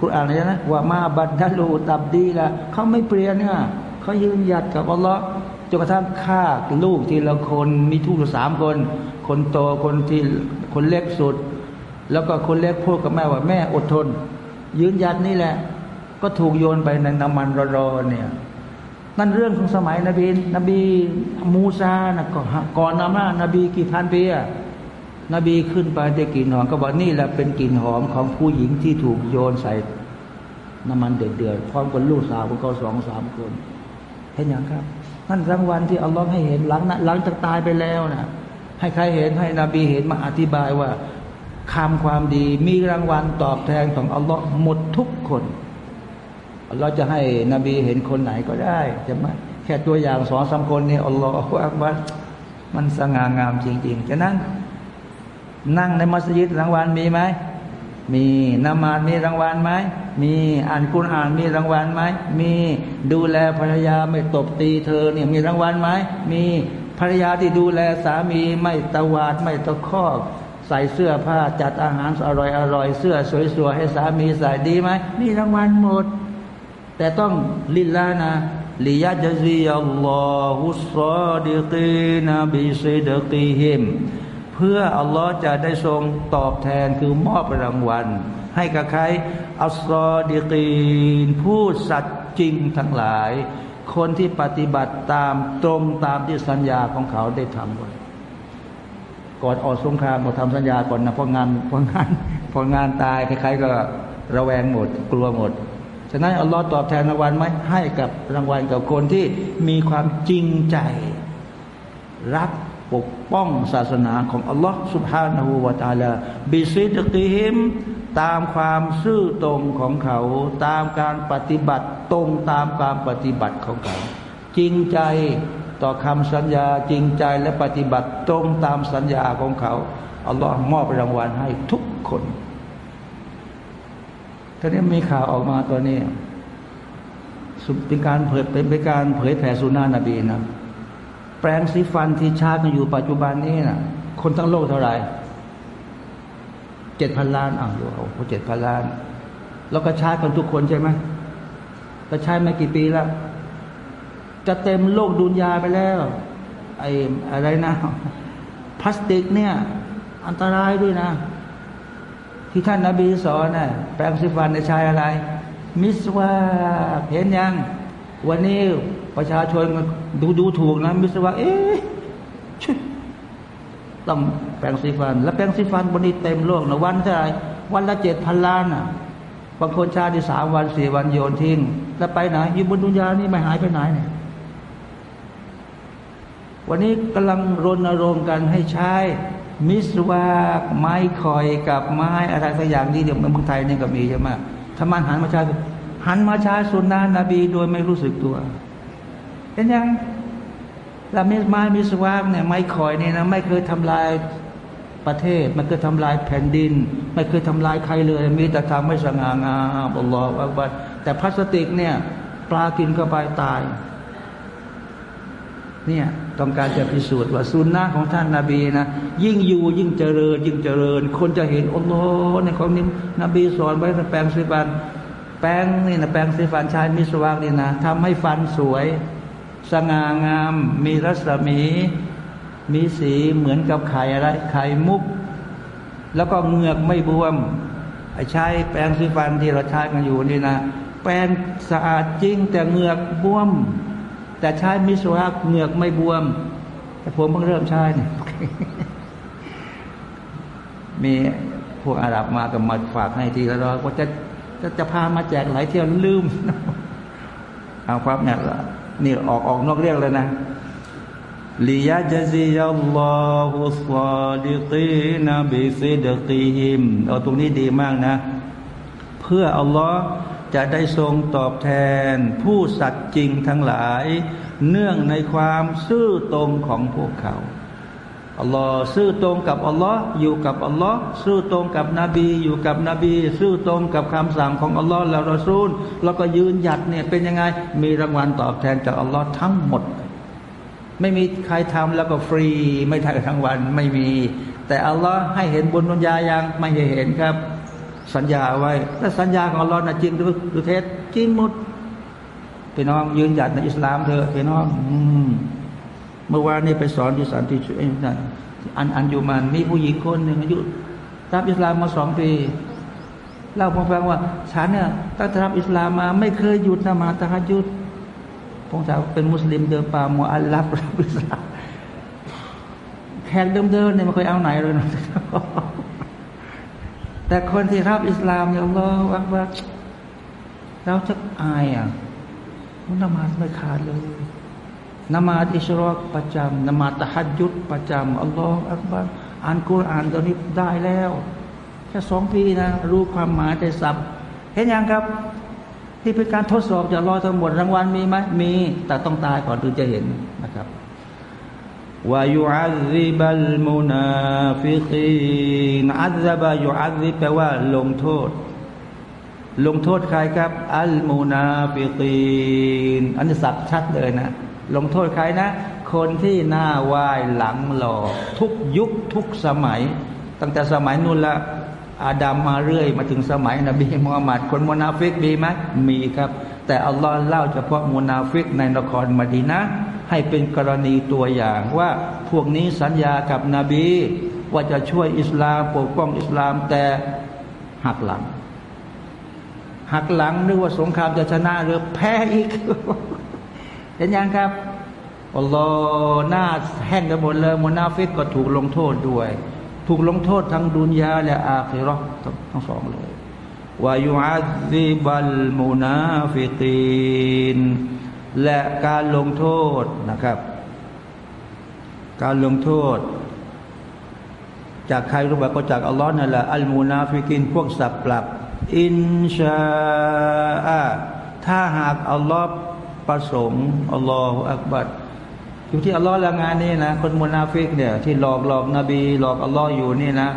[SPEAKER 1] คุณอ่านเลยนะว่ามาบัดดัลูตับดีละเขาไม่เปลี่ยนเนี่ยเขายืนหยัดกับอัลลอฮ์จนกระทั่งฆ่าลูกทีละคนมีทุกสามคน คนโตคนที่คนเล็กสุด แล้วก็คนเล็กพูดกับแม่ว่าแม่อดทน ยืนหยัดนี่แหละ ก็ถูกโยนไปในน้ำมันรอๆเนี่ย นั่นเรื่องของสมัยนบีนบีมูซานะก็ก่อนนำหน้านบีกี่พันปีอะนบีขึ้นไปได้กลิ่นหอมก็บอกนี่แหละเป็นกลิ่นหอมของผู้หญิงที่ถูกโยนใส่น้ำมันเดือดๆพร้อมกับลูกสาวของเขาสองสามคนเห็นอย่างครับนั่นรางวัลที่อัลลอฮ์ให้เห็นหลังนะหลังจากตายไปแล้วนะให้ใครเห็นให้นบีเห็นมาอธิบายว่าคำความดีมีรางวัลตอบแทนของอัลลอฮ์หมดทุกคน เราจะให้นบีเห็นคนไหนก็ได้จะมาแค่ตัวอย่างสองสามคนนี่อัลลอฮฺอักบัรมันสง่างามจริงๆ จะนั่ง นั่งในมัสยิดรางวัลมีไหม มีนมาดมีรางวัลไหม มีอ่านกุณอ่านมีรางวัลไหม มีดูแลภรรยาไม่ตบตีเธอเนี่ยมีรางวัลไหม มีภรรยาที่ดูแลสามีไม่ตะวาดไม่ตะคอกใส่เสื้อผ้าจัดอาหารอร่อยอร่อยเสื้อสวยๆให้สามีใส่ดีไหมมีรางวัลหมด แต่ต้องลิลลานะลิยาจซีอัลลอฮุสซาดิกีนบิซิดกีฮิมเพื่ออัลลอฮ์จะได้ทรงตอบแทนคือมอบรางวัล ให้กับใครอัลซอดิกีนผู้สัตย์จริงทั้งหลาย คนที่ปฏิบัติตามตรงตามที่สัญญาของเขาได้ทำไว้ก่อนออกสงครามเราทำสัญญาก่อนนะพองานพองานพองานตายใครๆก็ระแวงหมด กลัวหมด ฉะนั้นอัลลอฮ์ตอบแทนรางวัลไหมให้กับรางวัลกับคนที่มีความจริงใจ รักปกป้องศาสนาของอัลลอฮ์สุบฮานาหูวาตาลาบิซิดกิฮิมตามความซื่อตรงของเขา ตามการปฏิบัติตรงตามการปฏิบัติของเขา จริงใจต่อคำสัญญาจริงใจและปฏิบัติตรงตามสัญญาของเขาอัลลอฮ์มอบรางวัลให้ทุกคน ตอนนี้มีข่าวออกมาตัวนี้เป็นการเผยเป็นการเผยแผ่สุนานะบีนะแปรงสีฟันที่ชากันอยู่ปัจจุบันนี้นะคนทั้งโลกเท่าไหร่เจ็ดพันล้านอะอยู่เขาเจ็ดพันล้าน แล้วก็ใช้กันทุกคนใช่ไหมก็ใช้มากี่ปีแล้ว จะเต็มโลกดุนยาไปแล้ว ไอ้อะไรนะ พลาสติกเนี่ย อันตรายด้วยนะ ที่ท่านนาบีสอนน่ะแปรงสีฟันในชายอะไร มิสวาเห็นยัง วันนี้ประชาชนดูดูถูกนะมิสวาเอ๊ะต้องแปรงสีฟัน แล้วแปรงสีฟันวันนี้เต็มโลกนะวันเท่าไรวันละเจ็ดพันล้านอะบางคนชาที่สามวันสี่วันโยนทิ้ง แล้วไปไหนอยู่บนดุนยานี่ไม่หายไปไหนเนี่ยวันนี้กำลังรณรงค์กันให้ใช้ มิสวาไม้คอยกับไม้อะไรสักอย่างนี้เดี๋ยวเมืองไทยนี่ก็มีใช่ไหมถ้ามันหันมาใช้หันมาใช้สุนนะนบีโดยไม่รู้สึกตัวเป็นยังแล้วไม้มิสวาเนี่ยไม้คอยนี่นะไม่เคยทำลายประเทศไม่เคยทำลายแผ่นดิน ไม่เคยทำลายใครเลย มีแต่ทำให้สง่างามอัลลอฮฺอักบัดแต่พลาสติกเนี่ยปลากินเข้าไปตาย เนี่ยต้องการจะพิสูจน์ว่าสุนนะของท่านนาบีนะยิ่งอยู่ยิ่งเจริญ ยิ่งเจริญ คนจะเห็นอัลลอฮ์ในของนี้นบีสอนไว้ในแปลงสีฟัน แปลงนี่นะแปลงสีฟันชายมิสวากนี่นะทำให้ฟันสวย สง่างาม มีรัศมี มีสีเหมือนกับไข่อะไรไข่มุก แล้วก็เหงือกไม่บวมไอ้ใช้แปรงสีฟันที่เราใช้กันอยู่นี่นะแปรงสะอาดจริงแต่เหงือกบวม แต่ใช้มิสวาเหงือกไม่บวม แต่ผมเพิ่งเริ่มใช้เนี่ยมีพวกอาหรับมากับมาฝากให้ทีละร้อยว่าจะจะจะพามาแจกหลายเที่ยวลืมเอาครับเนี่ยนี่ออกออกนอกเรื่องเลยนะลิยาจซียัลลอฮุสซาดิกีนบิซิดกีฮิมเอาตรงนี้ดีมากนะ เพื่ออัลลอฮ์ จะได้ทรงตอบแทน ผู้สัตย์จริงทั้งหลาย เนื่องในความซื่อตรงของพวกเขาอัลลอฮ์ซื่อตรงกับอัลลอฮ์อยู่กับอัลลอฮ์ซื่อตรงกับนบีอยู่กับนบี ซื่อตรงกับคำสั่งของอัลลอฮ์แล้วรอซูล แล้วก็ยืนหยัดเนี่ยเป็นยังไง มีรางวัลตอบแทนจากอัลลอฮ์ทั้งหมด ไม่มีใครทำแล้วก็ฟรี ไม่ทำทั้งวันไม่มี แต่อัลลอฮ์ให้เห็นบุนุญายังไม่เห็นครับ สัญญาไว้ถ้าสัญญาของอัลลอฮ์นะจริงหรือเท็จจริงหมดพี่น้องยืนหยัดในอิสลามเถอะพี่น้องอืมเมื่อวานนี้ไปสอนที่สันติชุนั่นอันอันอยู่มันมีผู้หญิงคนหนึ่งอายุรับอิสลามมาสองปีเล่าผมฟังว่าฉันเนี่ยตั้งแต่รับอิสลามมาไม่เคยหยุดนะมาตะฮัดยุดผมจะเป็นมุสลิมเดิมป่ามัวอัลลับรับอิสลามแขกเดิมๆเนี่ยไม่เคยเอาไหนเลยนะ แต่คนที่รับอิสลามเนี่ยเราว่าว่าเราจะอายอะนมาไม่ขาดเลยนมาอิชรอกประจำนมาตะฮัดยุดประจำอัลลอฮฺอักบารอ่านกุรอานตอนนี้ได้แล้ว แค่สองปีนะ รู้ความหมายแต่ศัพท์เห็นยังครับที่เป็นการทดสอบจะรอทั้งหมดรางวัลมีไหมมี แต่ต้องตายก่อนถึงจะเห็นนะครับ ويعذب المنافقين عذب يعذب แปลว่าลงโทษ ลงโทษใครครับ المنافقين อันนี้ศัพท์ชัดเลยนะ ลงโทษใครนะ คนที่หน้าไหว้หลังหลอกทุกยุคทุกสมัย ตั้งแต่สมัยนู้นละอาดัมมาเรื่อย มาถึงสมัยนบีมุฮัมมัดคนมุนาฟิกมีไหมมีครับ แต่อัลลอฮ์เล่าเฉพาะมุนาฟิกในนครมดีนะ ให้เป็นกรณีตัวอย่างว่าพวกนี้สัญญากับนบีว่าจะช่วยอิสลามปกป้องอิสลามแต่หักหลัง หักหลังนึกว่าสงครามจะชนะหรือแพ้อีก เห็นยังครับอัลลอฮ์หน้าแห้งกันหมดเลยมุนาฟิกก็ถูกลงโทษด้วย ถูกลงโทษทั้งดุนยาและอาคิรอทั้งสองเลยويعذب المنافقين และการลงโทษนะครับ การลงโทษ จากใครรู้บ้างก็จากอัลลอฮ์นั่นแหละอัลมุนาฟิกินพวกสับปรับ إن شاء ถ้าหากอัลลอฮ์ประสงค์الله أكبر อยู่ที่อัลลอฮ์ละงานนี้นะ คนมุนาฟิกเนี่ยที่หลอกหลอกนบี หลอกอัลลอฮ์อยู่นี่นะ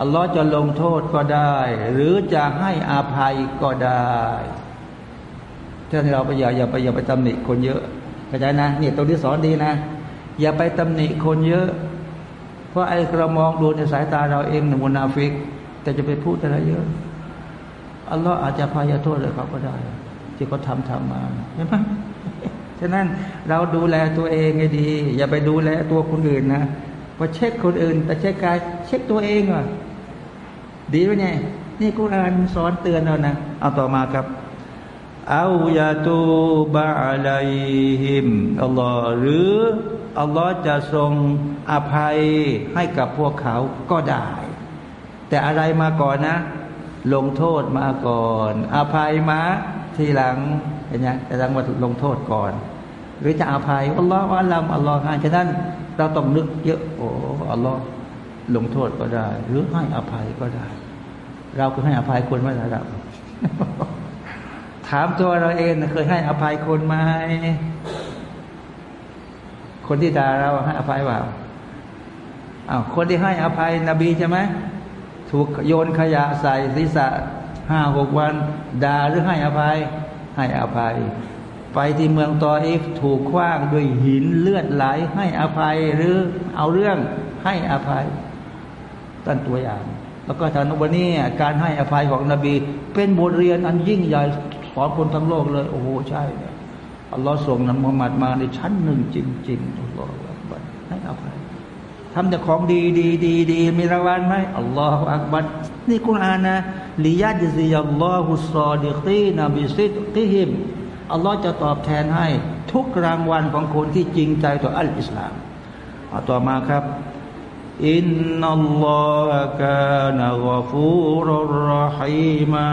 [SPEAKER 1] อัลลอฮ์จะลงโทษก็ได้ หรือจะให้อภัยก็ได้ ถ้าเราไปอย่าอย่าไปอย่าไปตำหนิคนเยอะเข้าใจนะนี่ตรงที่สอนดีนะ อย่าไปตำหนิคนเยอะ เพราะไอ้การมองดูในสายตาเราเองมุนาฟิก แต่จะไปพูดอะไรเยอะอัลลอฮ์อาจจะพายโทษเลยเขาก็ได้ ที่เขาทำทำมาเห็นไหมฉะนั้นเราดูแลตัวเองให้ดี อย่าไปดูแลตัวคนอื่นนะพอเช็คคนอื่น แต่เช็คกายเช็คตัวเองอะดีไหมเนี่ยนี่กุรอานสอนเตือนเรานะ เอาต่อมาครับ เอายาตูบาอะไรหิมอัลลอฮ์หรืออัลลอฮ์จะทรงอภัยให้กับพวกเขาก็ได้ แต่อะไรมาก่อนนะ ลงโทษมาก่อน อภัยมาทีหลังเห็นไหมแต่ต้องมาลงโทษก่อน หรือจะอภัยอัลลอฮฺอัลลอฮฺอัลลอฮฺให้ฉะนั้นเราต้องนึกเยอะโอ้อัลลอฮฺลงโทษก็ได้ หรือให้อภัยก็ได้ เราเคยให้อภัยคนไหมระดับ ถามตัวเราเองเคยให้อภัยคนไหมคนที่ด่าเราให้อภัยเปล่าอ้าวคนที่ให้อภัยนบีใช่ไหมถูกโยนขยะใส่ศีรษะห้าหกวันด่าหรือให้อภัย ให้อภัย ไปที่เมืองตออิฟถูกคว้างด้วยหินเลือดไหล ให้อภัยหรือเอาเรื่องให้อภัยตั้นตัวอย่าง แล้วก็ทานวันนี้การให้อภัยของนบี เป็นบทเรียนอันยิ่งใหญ่ สอนคนทั้งโลกเลย โอ้โหใช่อัลลอฮ์ส่งนำมุฮัมมัดมาในชั้นหนึ่งจริงๆอัลลอฮ์ให้อภัยทำแต่ของดีดีดีดีมีรางวัลไหมالله أكبر นี่คุณอ่านนะليجزي الله الصادقين بصدقهم อัลลอฮ์จะตอบแทนให้ทุกรางวัลของคนที่จริงใจต่ออัลอิสลามเอาต่อมาครับ إن الله كان غفورا رีมา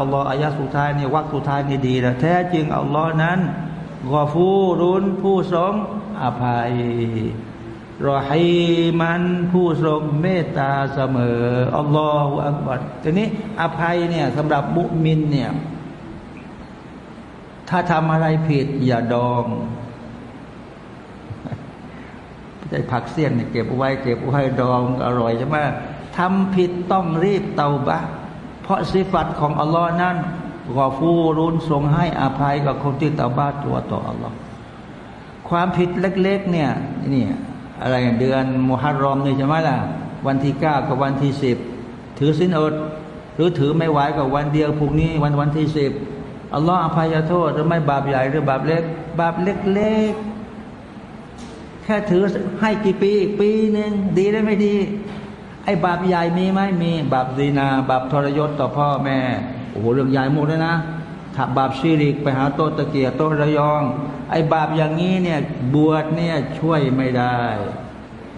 [SPEAKER 1] อัลลอฮ์อายะสุดท้ายนี่วักสุดท้ายนี่ดีนะแท้จริงอัลลอฮ์นั้นกอฟูรุนผู้ทรงอภัยรอฮีมันผู้ทรงเมตตาเสมออัลลอฮฺอักบัดทีนี้อภัยเนี่ยสำหรับมุมินเนี่ยถ้าทำอะไรผิดอย่าดอง ไอ้ผักเสี้ยนเนี่ยเก็บไว้เก็บไว้ดองอร่อยใช่ไหมทำผิดต้องรีบเตาบะ เพราะสิฟัตของอัลลอฮ์นั้นกอฟูรุนทรงให้อภัยกับคนที่เตาบาตัวต่ออัลลอฮ์ความผิดเล็ก ๆ เนี่ยนี่อะไรเดือนมุฮัรรอมนี่ใช่ไหมล่ะ วันที่เก้ากับวันที่สิบถือสินอด หรือถือไม่ไหวกับวันเดียวพรุ่งนี้วันวันที่สิบอัลลอฮ์อภัยโทษหรือไม่บาปใหญ่หรือบาปเล็ก บาปเล็กๆ ค่ถือให้กี่ปี ปีหนึ่งดีได้ไม่ดี ไอ้บาปใหญ่มีไหมมีบาปดีนา บาปทรยศต่อพ่อแม่โอ้โหเรื่องใหญ่หมดเลยนะถ้าบาปชีริกไปหาโตตะเกียโตระยอง ไอ้บาปอย่างนี้เนี่ยบวชเนี่ยช่วยไม่ได้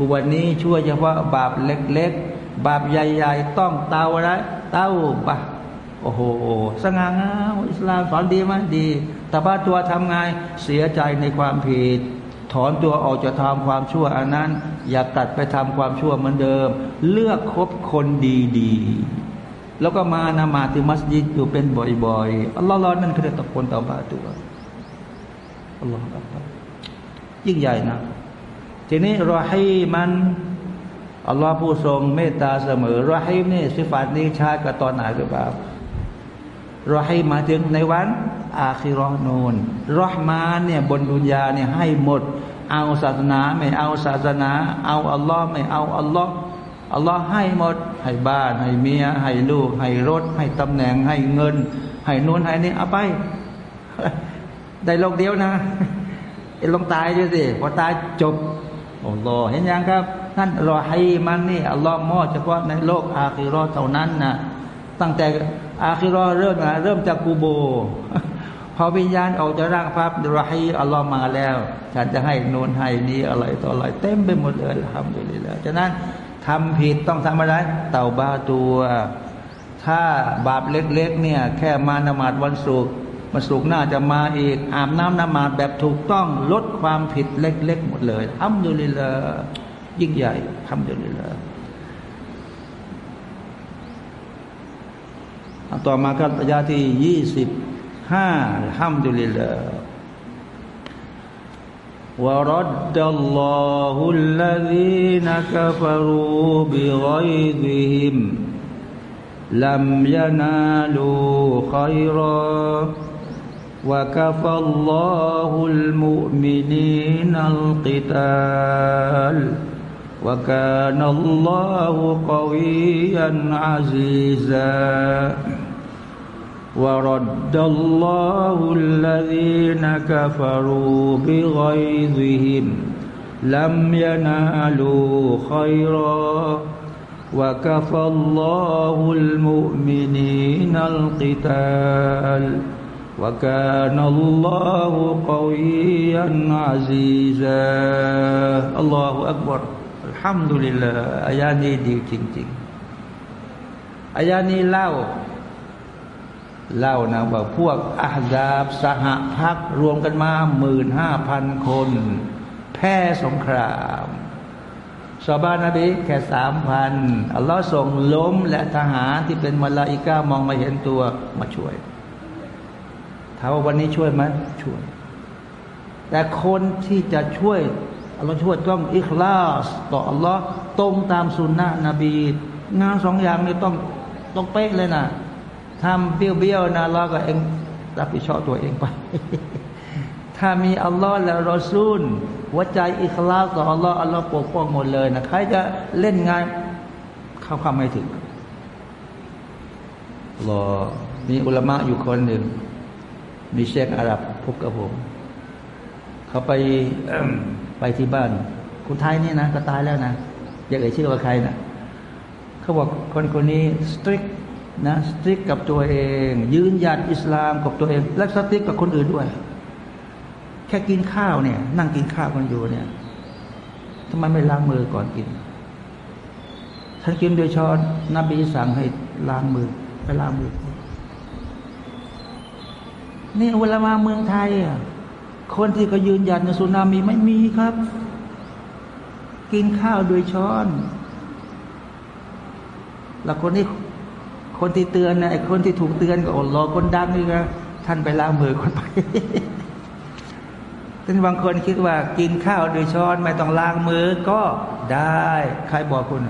[SPEAKER 1] บวชนี้ช่วยเฉพาะบาปเล็กๆ บาปใหญ่ๆ ต้องเตาอะไรเตาปะโอ้โหสง่างามอิสลามสอนดีไหมดี แต่บ้าตัวทำไงเสียใจในความผิด ถอนตัวออกจากทำความชั่วอันนั้น อย่าตัดไปทำความชั่วเหมือนเดิม เลือกคบคนดีๆ แล้วก็มานมาที่มัสยิดอยู่เป็นบ่อยๆอัลลอฮ์นั่นคือตะคนต่อบาตัวอัลลอฮ์ยิ่งใหญ่นะ ทีนี้รอให้มันอัลลอฮ์ผู้ทรงเมตตาเสมอรอให้นี่สิฟัตนี้ชาติกับตอนไหนหรือเปล่ารอให้มาถึงในวัน อาคิรอนูนรอฮมาเนี่ยบนดุนยาเนี่ยให้หมด เอาศาสนาไม่เอาศาสนา เอาอัลลอฮ์ไม่เอาอัลลอฮ์อัลลอฮ์ให้หมด ให้บ้าน ให้เมีย ให้ลูก ให้รถ ให้ตำแหน่ง ให้เงิน ให้นูนให้นี่เอาไป ได้โลกเดียวนะไอ้ลงตายด้วยสิพอตายจบอัลลอฮ์เห็นยังครับนั่นรอให้มันนี่อัลลอฮ์มอบเฉพาะในโลกอาคิรอเท่านั้นนะตั้งแต่อาคิรอเริ่มนะเริ่มจากกูโบ พอวิญญาณออกจากร่างพับรอฮีอัลลอฮ์มาแล้ว ฉันจะให้นูนให้นี้อะไรต่ออะไรเต็มไปหมดเลยทำไปเลยแล้วฉะนั้นทำผิดต้องทำอะไรเต่าบาตัว ถ้าบาปเล็กๆเนี่ย แค่มานมาดวันศุกร์วันศุกร์หน้าจะมาอีก อาบน้ำนมาดแบบถูกต้องลดความผิดเล็กๆหมดเลยทำอยู่เลยละยิ่งใหญ่ทำอยู่เลยละต่อมาก็ระยะที่ยี่สิบ ห้าห้ามดุลิลลา ورد الله الذين كفروا بغيظهم لم ينالوا خيرا وكفى الله المؤمنين القتال وكان الله قويا عزيزا ورد الله الذين كفروا بغيظهم لم ينالوا خيرا وكفى الله المؤمنين القتال وكان الله قويا عزيزا الله أكبر الحمد لله อายานี้ดีจริงๆอายานี้เล่า เล่านะว่าพวกอาซาบสหพักรวมกันมาหมื่นห้าพันคน แพ้สงครามชาวบ้านนบีแค่สามพันอัลลอฮ์ส่งล้มและทหารที่เป็นมาลาอิก้ามองมาเห็นตัวมาช่วยถามว่าวันนี้ช่วยไหมช่วย แต่คนที่จะช่วยอัลลอฮ์ช่วยต้องอิคลาส ต่ออัลลอฮ์ตรงตามสุนนะนบี งานสองอย่างนี้ต้องต้องเป๊ะเลยนะ ทำเบี้ยวๆนะเราก็เองรับผิดชอบตัวเองไป ถ้ามีอัลลอฮ์และรอซูลหัวใจอิคลาสต่ออัลลอฮ์อัลลอฮ์ปกป้องหมดเลยนะใครจะเล่นงานเข้าความไม่ถึงรอมีอุลามะอยู่คนหนึ่ง มีเชคอาหรับพบกับผม เขาไปไปที่บ้านคนไทยนี่นะ ก็ตายแล้วนะอย่าเอ่ยชื่อว่าใครนะเขาบอกคนคนนี้สตริก นะสตริกกับตัวเอง ยืนหยัดอิสลามกับตัวเอง และสตริกกับคนอื่นด้วย แค่กินข้าวเนี่ย นั่งกินข้าวกันอยู่เนี่ยทำไมไม่ล้างมือก่อนกินท่านกินโดยช้อนนบีสั่งให้ล้างมือไปล้างมือนี่เวลามาเมืองไทยอะคนที่ก็ยืนยันในสุนามีไม่มีครับ กินข้าวโดยช้อน แล้วคนที่ คนที่เตือนนะไอ้คนที่ถูกเตือนก็อดรอคนดังนี่ก็ท่านไปล้างมือคนไปท่านบางคนคิดว่ากินข้าวโดยช้อนไม่ต้องล้างมือก็ได้ ใครบอกคุณ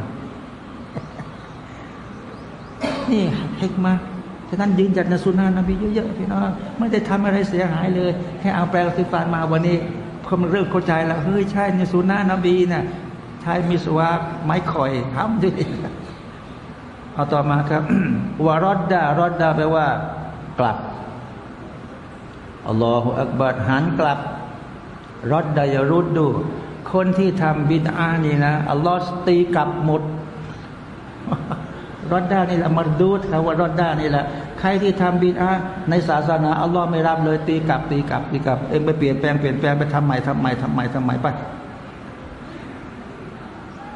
[SPEAKER 1] นี่เฮกมาฉะนั้นยืนจัดนสุนานะบีเยอะๆพี่น้องไม่ได้ทำอะไรเสียหายเลย แค่เอาแปลงสิฟานมาวันนี้ผมเริ่มเข้าใจแล้วเฮ้ยใช่นสุนานะบีนะ่ะใช้มิสวาไม้ข่อยทำด้วยเอาต่อมาครับ วารอดดารอดดาแปลว่า กลับอัลลอฮฺอักบัดหันกลับรอดดายรุดดู คนที่ทำบิดานี่นะอัลลอฮฺตีกลับหมดรอดด้านี่แหละมารดูดคำว่ารอดด้านี่แหละใครที่ทำบิดาในศาสนาอัลลอฮ์ไม่รับเลยตีกลับตีกลับตีกลับเองไปเปลี่ยนแปลงเปลี่ยนแปลงไปทำใหม่ทำใหม่ทำใหม่ทำใหม่ไป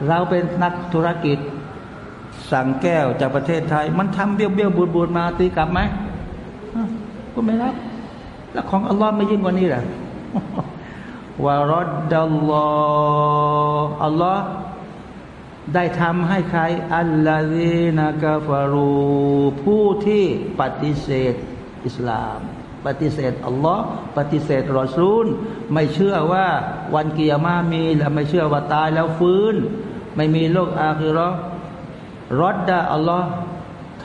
[SPEAKER 1] เราเป็นนักธุรกิจ สั่งแก้วจากประเทศไทย มันทำเบี้ยวเบี้ยวบูดบูดมาตีกลับไหมก็ไม่รับ แล้วของอัลลอฮ์ไม่ยิ่งกว่านี้แหละวารอดดัลลอฮ์อัลลอฮ์ได้ทำให้ใคร อัลลอฮีนากาฟารูผู้ที่ปฏิเสธอิสลาม ปฏิเสธอัลลอฮ์ปฏิเสธรอซูล ไม่เชื่อว่าวันเกียร์มามี และไม่เชื่อว่าตายแล้วฟื้น ไม่มีโลกอาคิรอ รอดดาอัลลอฮ์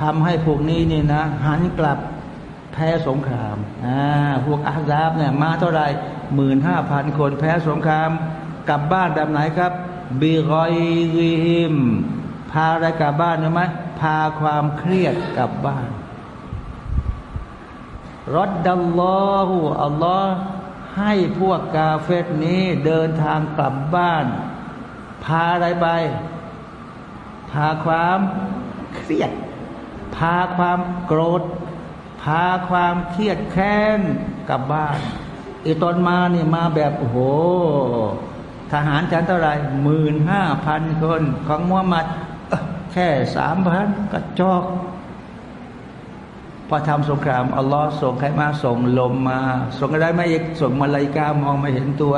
[SPEAKER 1] ทำให้พวกนี้นี่นะ หันกลับแพ้สงครามอ่าพวกอาซาบเนี่ยมาเท่าไรหมื่นห้าพันคนแพ้สงคราม กลับบ้านแบบไหนครับบิรอยริมพาอะไรกลับบ้านใช่ไหมพาความเครียดกลับบ้านรถดัลลอฮฺอัลลอฮ์ให้พวกกาเฟตนี้เดินทางกลับบ้าน พาอะไรไป พาความเครียด พาความโกรธ พาความเครียดแค้นกลับบ้านไอีตอนมาเนี่ยมาแบบโอ้โห ทหารชั้นเท่าไรหมื่นห้าพันคน ของมุฮัมมัดแค่สามพันกระจอกพอทำสงครามอัลลอฮ์ส่งใครมาส่งลมมา ส่งอะไรมาอีกส่งมาลายกามองไม่เห็นตัว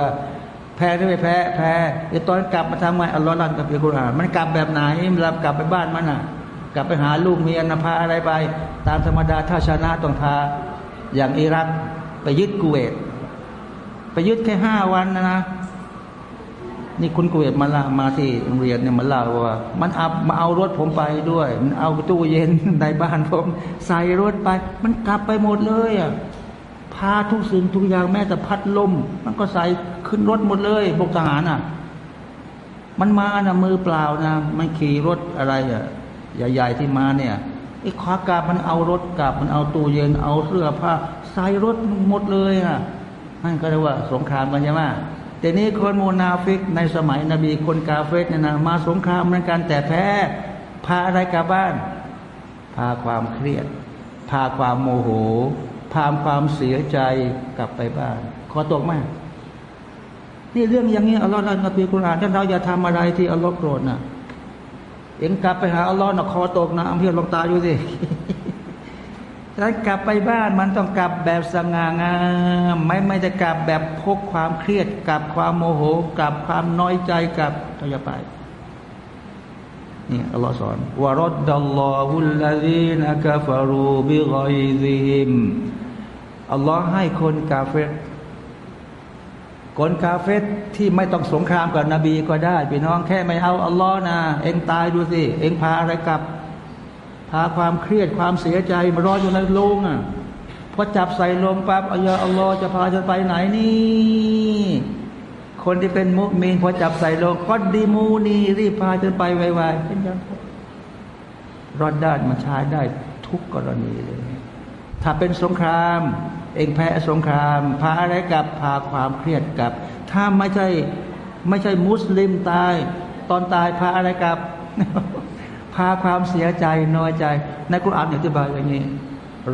[SPEAKER 1] แพ้ไม่แพ้แพ้ไอตอนกลับมาทำไงอัลลอฮ์ลั่นกับพิคุรานมันกลับแบบไหนมันกลับไปบ้านมันอะ กลับไปหาลูกเมียนพาอะไรไป ตามธรรมดาถ้าชนะต้องพาอย่างอิรักไปยึดกูเวตไปยึดแค่ห้าวันนะนะนี่คุณกุเวตมาลามาที่โรงเรียนเนี่ยมาเล่าว่า มันเอามาเอารถผมไปด้วย มันเอาตู้เย็นในบ้านผม ใส่รถไป มันกลับไปหมดเลยอะ พาทุกสิ่งทุกอย่างแม้แต่พัดลม มันก็ใส่ขึ้นรถหมดเลยพวกทหารอะ มันมานะมือเปล่านะมันขี่รถอะไรอะใหญ่ๆที่มาเนี่ยไอ้ขากาบมันเอารถกลับมันเอาตู้เย็นเอาเสื้อผ้าใส่รถหมดเลยอะนั่นก็เรียกว่าสงครามกันใช่ไหมแต่นี้คนมุนาฟิกในสมัยนบีคนกาเฟรเนี่ยนะมาสงครามเหมือนกันแต่แพ้พาอะไรกลับบ้าน พาความเครียด พาความโมโห พาความเสียใจกลับไปบ้าน คอตกมาก นี่เรื่องอย่างนี้อัลลอฮ์ในปีกุรอานถ้าเราอย่าทำอะไรที่อัลลอฮ์โกรธนะเอ็งกลับไปหาอัลลอฮ์นะคอตกนะอัมพียลงตาอยู่สิถ้ากลับไปบ้านมันต้องกลับแบบสง่างามไม่ไม่จะกลับแบบพกความเครียดกลับความโมโหกลับความน้อยใจกลับก็จะไปนี่อัลลอฮ์สอนวารดดัลลอฮุลลาดีนกาฟารูบิกอยซิม อัลลอฮ์ให้คนกาเฟตคนกาเฟตที่ไม่ต้องสงครามกับนบีก็ได้พี่น้องแค่ไม่เอาอัลลอฮ์นะเองตายดูสิ เองพาอะไรกลับ พาความเครียดความเสียใจมารออยู่ในโลงอะพอจับใส่ลงปั๊บอัลลอฮ์อัลลอฮ์จะพาจะไปไหนนี่ คนที่เป็นมุสลิมพอจับใส่ลงก็ดีมูนีรีบพาจะไปไวๆเป็นยังรอดได้มันใช้ได้ทุกกรณีเลย ถ้าเป็นสงคราม เองแพ้สงคราม พาอะไรกับพาความเครียดกับ ถ้าไม่ใช่ไม่ใช่มุสลิมตาย ตอนตายพาอะไรกับ พาความเสียใจน้อยใจ ในกุรอานอธิบายอย่างนี้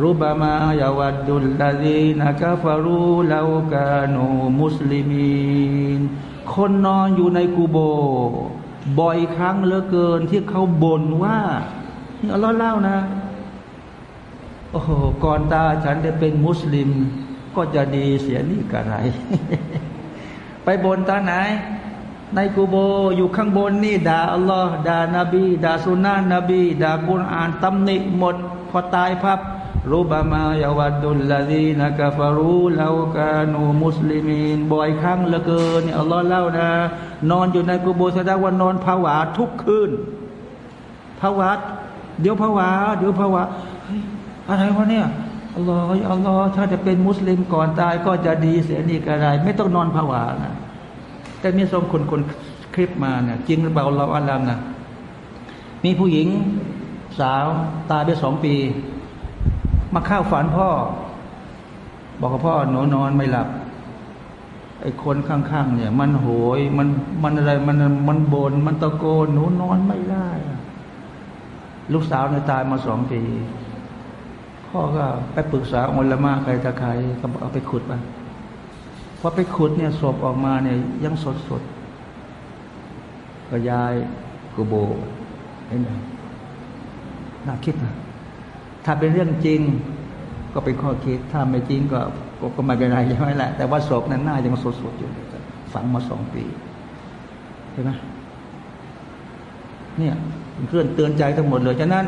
[SPEAKER 1] รูบามายาวัดดุลลาดีนักาฟารูลาวกานูมุสลิมีนคนนอนอยู่ในกูโบ บ่อยครั้งเหลือเกินที่เขาบ่นว่านี่อัลลอฮ์เล่านะ โอ้โหก่อนตาฉันได้เป็นมุสลิม ก็จะดีเสียนี่กระไร ไปบนตาไหน ในกูโบอยู่ข้างบนนี่ด่าอัลลอฮ์ด่านาบีด่าสุนนะนบีด่ากุรอานตำหนิหมด พอตายพับรูบามายาวัดดุลลาดีนักฟารูลาวกานูมุสลิมีนบ่อยครั้งเหลือเกินอัลลอฮ์เล่านะ นอนอยู่ในกูโบแสดงว่านอนผวาทุกคืนผวาเดี๋ยวผวาเดี๋ยวผวาเฮ้ย อะไรวะเนี่ยอัลลอฮ์อัลลอฮ์ถ้าจะเป็นมุสลิมก่อนตายก็จะดีเสียนี่กระไรไม่ต้องนอนผวานะแต่มีส่งคนคนคลิปมาเนี่ยจริงหรือเปล่าเราอัลลอฮ์นะมีผู้หญิงสาวตายไปสองปี มาเข้าฝันพ่อ บอกกับพ่อหนูนอนไม่หลับไอ้คนข้างๆเนี่ย มันโหยมันมันอะไรมันมันบน มันตะโกนหนูนอนไม่ได้ ลูกสาวเนี่ยตายมาสองปี พ่อก็ไปปรึกษาอุลมะใครตะใครก็เอาไปขุดไปพอไปขุดเนี่ยศพออกมาเนี่ยยังสดสดก็ยายกูโบเห็นไหมน่าคิดนะถ้าเป็นเรื่องจริง ก็เป็นข้อคิด ถ้าไม่จริงก็ก็ไม่เป็นไรใช่ไหมแหละแต่ว่าศพนั้นหน้ายังสดๆอยู่ ฝังมาสองปีใช่ไหมเนี่ยเพื่อนเตือนใจทั้งหมดเลยฉะนั้น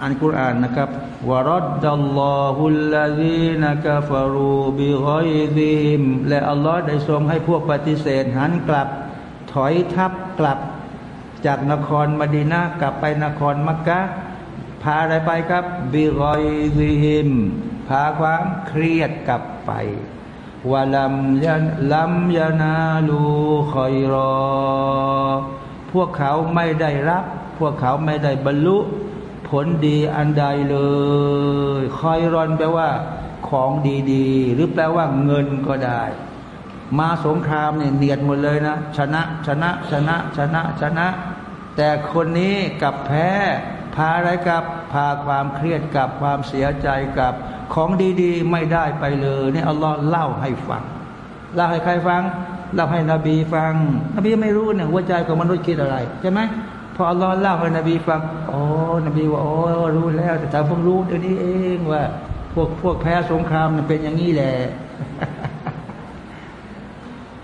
[SPEAKER 1] อ่านกุรอานนะครับวรดัลลอฮุลลาดีนักฟารูบิกอยซิมและอัลลอฮ์ได้ทรงให้พวกปฏิเสธหันกลับ ถอยทับกลับ จากนครมดีนากลับไปนครมักกะพาอะไรไปครับบิรอยซิฮิมพาความเครียดกลับไปวะลัมยันลัมยานาลูคอยรอ พวกเขาไม่ได้รับ พวกเขาไม่ได้บรรลุ ลดีอันใดเลยคอยรอนแปลว่า ของดีๆ หรือแปลว่าเงินก็ได้ มาสงครามเนี่ยเนียดหมดเลยนะ ชนะชนะชนะชนะชนะ แต่คนนี้กับแพ้พาอะไรกับพาความเครียดกับความเสียใจกับของดีๆ ไม่ได้ไปเลยนี่อัลลอฮ์เล่าให้ฟังเล่าให้ใครฟังเล่าให้นบีฟัง นบีไม่รู้เนี่ยหัวใจของมนุษย์คิดอะไรใช่ไหม พออัลลอฮ์เล่าให้นบีฟังโอ้นบีว่าโอ้รู้แล้ว แต่แต่เพิ่งรู้เดี๋ยวนี้เองว่า พวกพวกแพ้สงครามมันเป็นอย่างนี้แหละ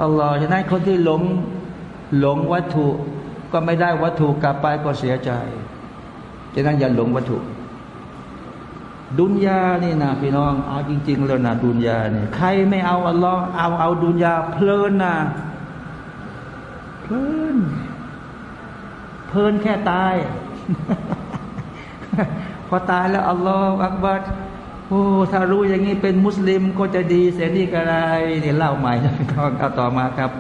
[SPEAKER 1] อัลลอฮ์ฉะนั้นคนที่หลงหลงวัตถุก็ไม่ได้วัตถุกลับไปก็เสียใจฉะนั้นอย่าหลงวัตถุ ดุนยานี่นะพี่น้อง เอาจริง ๆ แล้วนะดุนยาเนี่ยใครไม่เอาอัลลอฮ์เอาเอาดุนยาเพลินนะเพลิน เพลินแค่ตาย พอตายแล้วอัลลอฮ์อักบัดโอ้ถ้ารู้อย่างนี้เป็นมุสลิมก็จะดีเสียนี่กะไรเนี่ยเล่าใหม่นะพี่น้องเอาต่อมาครับ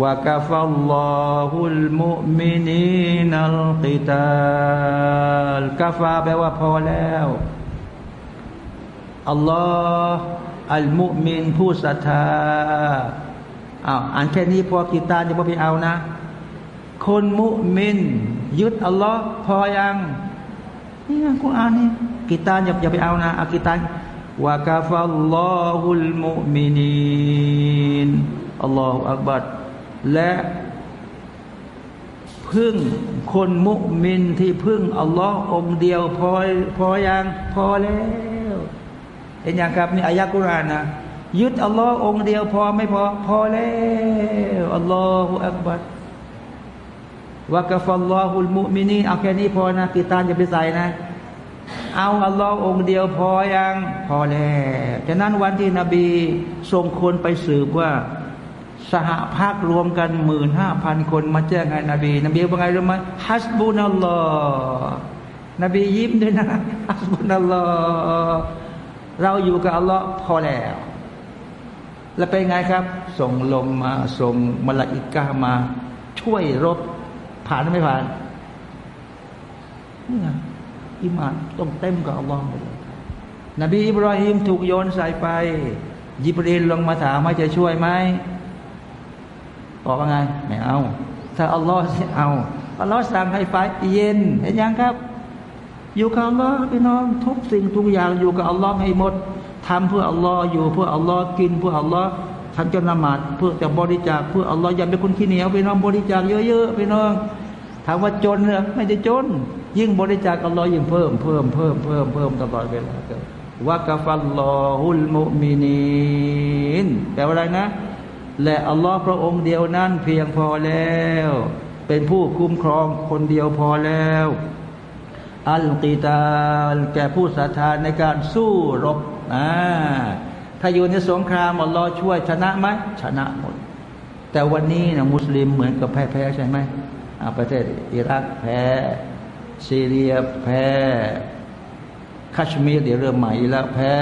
[SPEAKER 1] วะกาฟัลลอฮุลมุมินีนัลกิตาลกาฟาแปลว่าพอแล้วอัลลอฮ์อัลมุมินผู้ศรัทธาอ้าวอ่านแค่นี้พอกีตาจะพอไปเอานะ คนมุมิน ยึดอัลลอฮ์พอยังนี่ไงกูอ่านนี่กีตาอย่าอย่าไปเอานะอากีตาวะกาฟัลลอฮุลมุมินีนอัลลอฮฺอักบัดและพึ่งคนมุมินที่พึ่งอัลลอฮ์องเดียวพอพอยังพอแล้วเห็นอยังครับนี่อายะกุรานนะยึดอัลลอฮ์องเดียวพอไม่พอพอแล้วอัลลอฮฺอักบัด วะกฟัลลอฮุลมุมินีเอาแค่นี้พอนะกีตานจะไปใส่นะ เอาอัลลอฮ์องเดียวพอยังพอแล้วฉะนั้นวันที่นบีส่งคนไปสืบว่า สหภาครวมกันหมื่นห้าพันคนมาแจ้งให้นบี นบีว่าไงรู้ไหมฮัสบุนัลลอฮ์นบียิ้มด้วยนะฮัสบุนัลลอฮ์เราอยู่กับอัลลอฮ์พอแล้วแล้วเป็นไงครับ ส่งลมมาส่งมลาอิกามา ช่วยรบ ผ่านหรือไม่ผ่านนี่อิมานต้องเต็มกับอัลลอฮ์หมดเลยนบีอิบราฮิมถูกโยนใส่ไป ยิบรีนลงมาถามว่าจะช่วยไหมอว่าไงไม่เอา ถ้าอัลลอฮ์เอาอัลลอฮ์สั่งให้ไฟเย็นเห็นยังครับ อยู่กับอัลลอฮ์พี่น้องทุกสิ่งทุกอย่างอยู่กับอัลลอฮ์ให้หมดทำเพื่ออัลลอฮ์อยู่เพื่ออัลลอฮ์กินเพื่ออัลลอฮ์ ทำจนละหมาดเพื่อจะบริจาคเพื่ออัลลอฮ์อย่าเป็นคนขี้เหนียวพี่น้องบริจาคเยอะๆพี่น้องถามว่าจนเหรอไม่ได้จน ยิ่งบริจาคอัลลอฮ์ยิ่งเพิ่มเพิ่มเพิ่มเพิ่มเพิ่มตลอดเวลาเกิดวะกฟัลลอฮุลมุมินีนแปลว่าอะไรนะ และอัลลอฮ์พระองค์เดียวนั้นเพียงพอแล้ว เป็นผู้คุ้มครองคนเดียวพอแล้ว อัลกีตาแก่ผู้ศรัทธาในการสู้รบอ่า ถ้าอยู่ในสงครามอัลลอฮ์ช่วยชนะไหมชนะหมด แต่วันนี้นะมุสลิมเหมือนกับแพ้แพ้ใช่ไหมประเทศอิรักแพ้ซีเรียแพ้คัชมีรเดี๋ยวเริ่มใหม่แล้วแพ้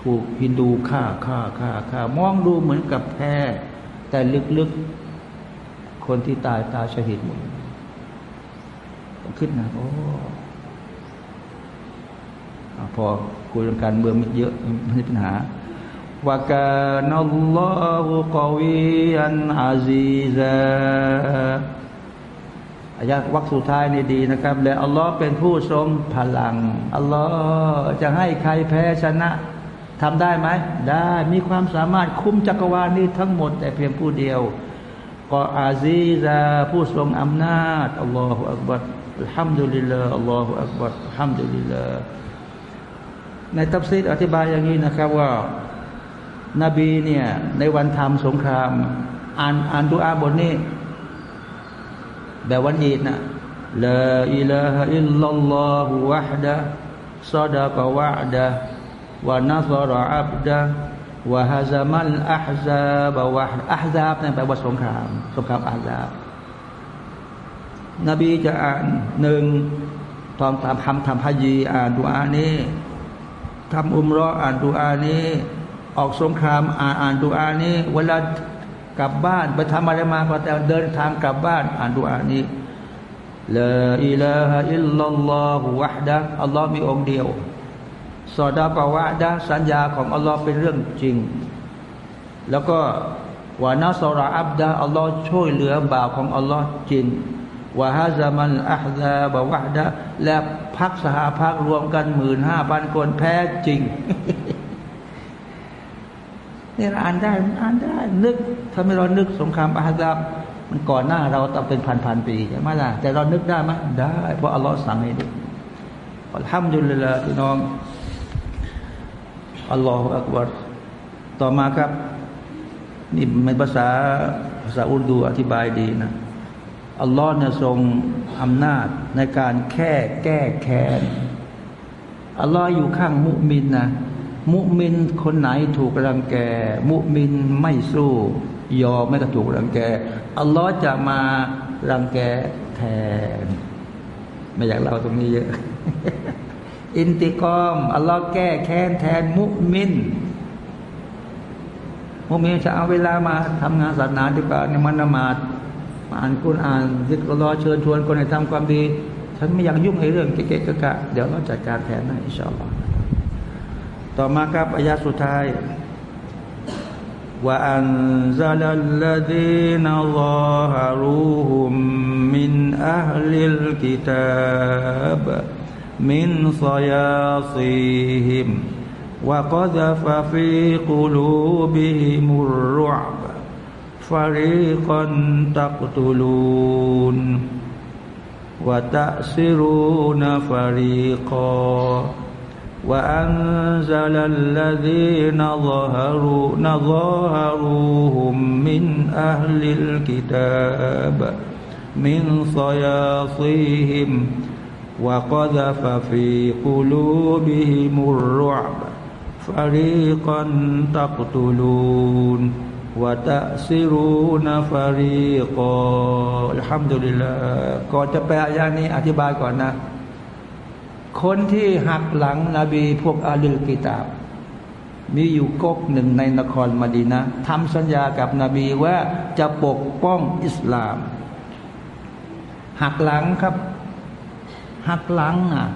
[SPEAKER 1] ถูกฮินดูฆ่าฆ่าฆ่าฆ่ามองดูเหมือนกับแพ้แต่ลึกๆ คนที่ตายตายชหิดหมดขึ้นนะโอ้ พอคุยเรื่องการเมืองมันเยอะม่ใช่ปัญหาวากานัลลอฮุกวีอันอาซีซาอายะวักสุดท้ายนี่ดีนะครับ และอัลลอฮ์เป็นผู้ทรงพลังอัลลอฮ์จะให้ใครแพ้ชนะทำได้ไหมได้มีความสามารถคุมจักรวาลนี้ทั้งหมด แต่เพียงผู้เดียวก็อาซีซาผู้ทรงอำนาจอัลลอฮฺอักบัรالحمد لله الله أكبر الحمد لله ในตัฟซีรอธิบายอย่างนี้นะครับว่านบีเนี่ยในวันทำสงคราม อ่านอ่านดูอาบทนี้ แบบวันอีดนะلا إله إلا الله وحده صدق وعده ونصر عبده وهزم الأحزاب وأحزاب นั่นแปลว่าสงครามสงครามอัฮซาบนบีจะอ่านหนึ่งตอนทำทำทำพยีอ่านดูอานี้ ทำอุมรออ่านดูอานี้ ออกสงครามอ่านอ่านดูอานี้ เวลากลับบ้านไปทำอะไรมาก็แต่เดินทางกลับบ้าน อ่านดูอานี้ลาอิลาฮะอิลลัลลอฮุวะฮดะอัลลอฮ์มีองค์เดียวสอดาปวะดะสัญญาของอัลลอฮ์เป็นเรื่องจริง แล้วก็วานาสราอับดาอัลลอฮ์ช่วยเหลือบ่าวของอัลลอฮ์จริง วะฮะซามันอัฮซาบวะดะและพักสหพักรวมกันหมื่นห้าพันคนแพ้จริงนี่เราอ่านได้อ่านได้นึกถ้าไม่เรานึกสงครามอาฮซับมันก่อนหน้าเราต้องเป็นพันพันปีใช่ไหมล่ะแต่เรานึกได้ไหมได้ เพราะอัลลอฮ์สั่งให้ดูอัลฮัมดุลิลลาห์พี่น้องอัลลอฮฺอักบารต่อมาครับ นี่ในภาษาภาษาอุรดูอธิบายดีนะ อัลลอฮ์เนี่ยทรงอำนาจในการแค่แก้แค้นอัลลอฮ์อยู่ข้างมุมินนะมุมินคนไหนถูกรังแก มุมินไม่สู้ ยอมไม่ถูกรังแก อัลลอฮ์จะมารังแกแทน ไม่อยากเล่าตรงนี้เยอะอินติกอม อัลลอฮ์แก้แค้นแทนมุมินมุมินจะเอาเวลามาทำงานศาสนาดีกว่าในมันนมาด อ่านคุณอ่านซิกรอเชิญชวนคนให้ทำความดี ฉันไม่อยากยุ่งในเรื่องเก๊กๆกะเดี๋ยวเราจัดการแทนนะอินชาอัลลอฮ์ต่อมาครับอายาสุดท้ายว่าอันซาลัลลดีนอัลลอฮะรูฮุมมินอัลลิลกิตาบมินซยาซีฮิม وقذف في قلوبهم الرعب فريقا تقتلون وتأسرون فريقا وأنزل الذين ظهروا ظاهروهم من أهل الكتاب من صياصيهم وقذف في قلوبهم الرعب. فريقا تقتلون وتأسرون فريقا الحمد لله ก่อนจะแปลอายานี้อธิบายก่อนนะคนที่หักหลังนบีพวกอาลิลกิตาบ มีอยู่ก๊กหนึ่งในนครมาดีนะทำสัญญากับนบีว่าจะปกป้องอิสลาม หักหลังครับ หักหลังอ่ะ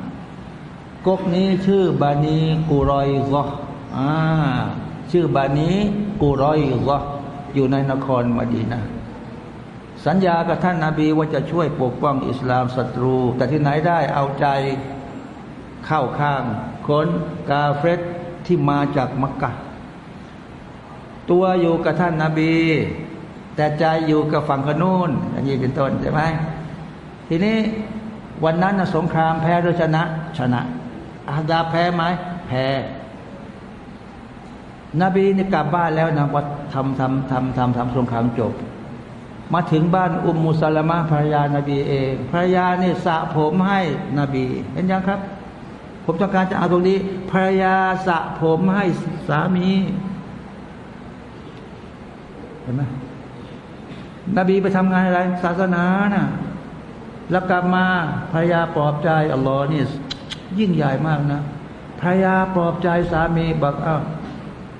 [SPEAKER 1] ก๊กนี้ชื่อบานีกุรอยซออ่า ชื่อบานีกุรอยซออยู่ในนครมดีนะสัญญากับท่านนาบีว่าจะช่วยปกป้องอิสลามศัตรู แต่ที่ไหนได้เอาใจเข้าข้างคนกาเฟตที่มาจากมักกะ ตัวอยู่กับท่านนาบี แต่ใจอยู่กับฝั่งขนูนอย่างนี้เป็นต้นใช่ไหมทีนี้วันนั้นสงครามแพ้หรือชนะ ชนะอาดาแพ้ไหมแพ้ นบีนี่กลับบ้านแล้วนะว่าทำทำทำทำทำสงครามจบ มาถึงบ้านอุมมุสลามะภรรยานาบีเองภรรยานี่สระผมให้นบี เห็นยังครับ ผมต้องการจะเอาตรงนี้ภรรยาสระผมให้สามีเห็นไหมนบีไปทำงานอะไร ศาสนานะ่ะแล้วกลับมาภรรยาปลอบใจอัลลอฮ์นี่ยิ่งใหญ่มากนะภรรยาปลอบใจสามีบอกอ้าว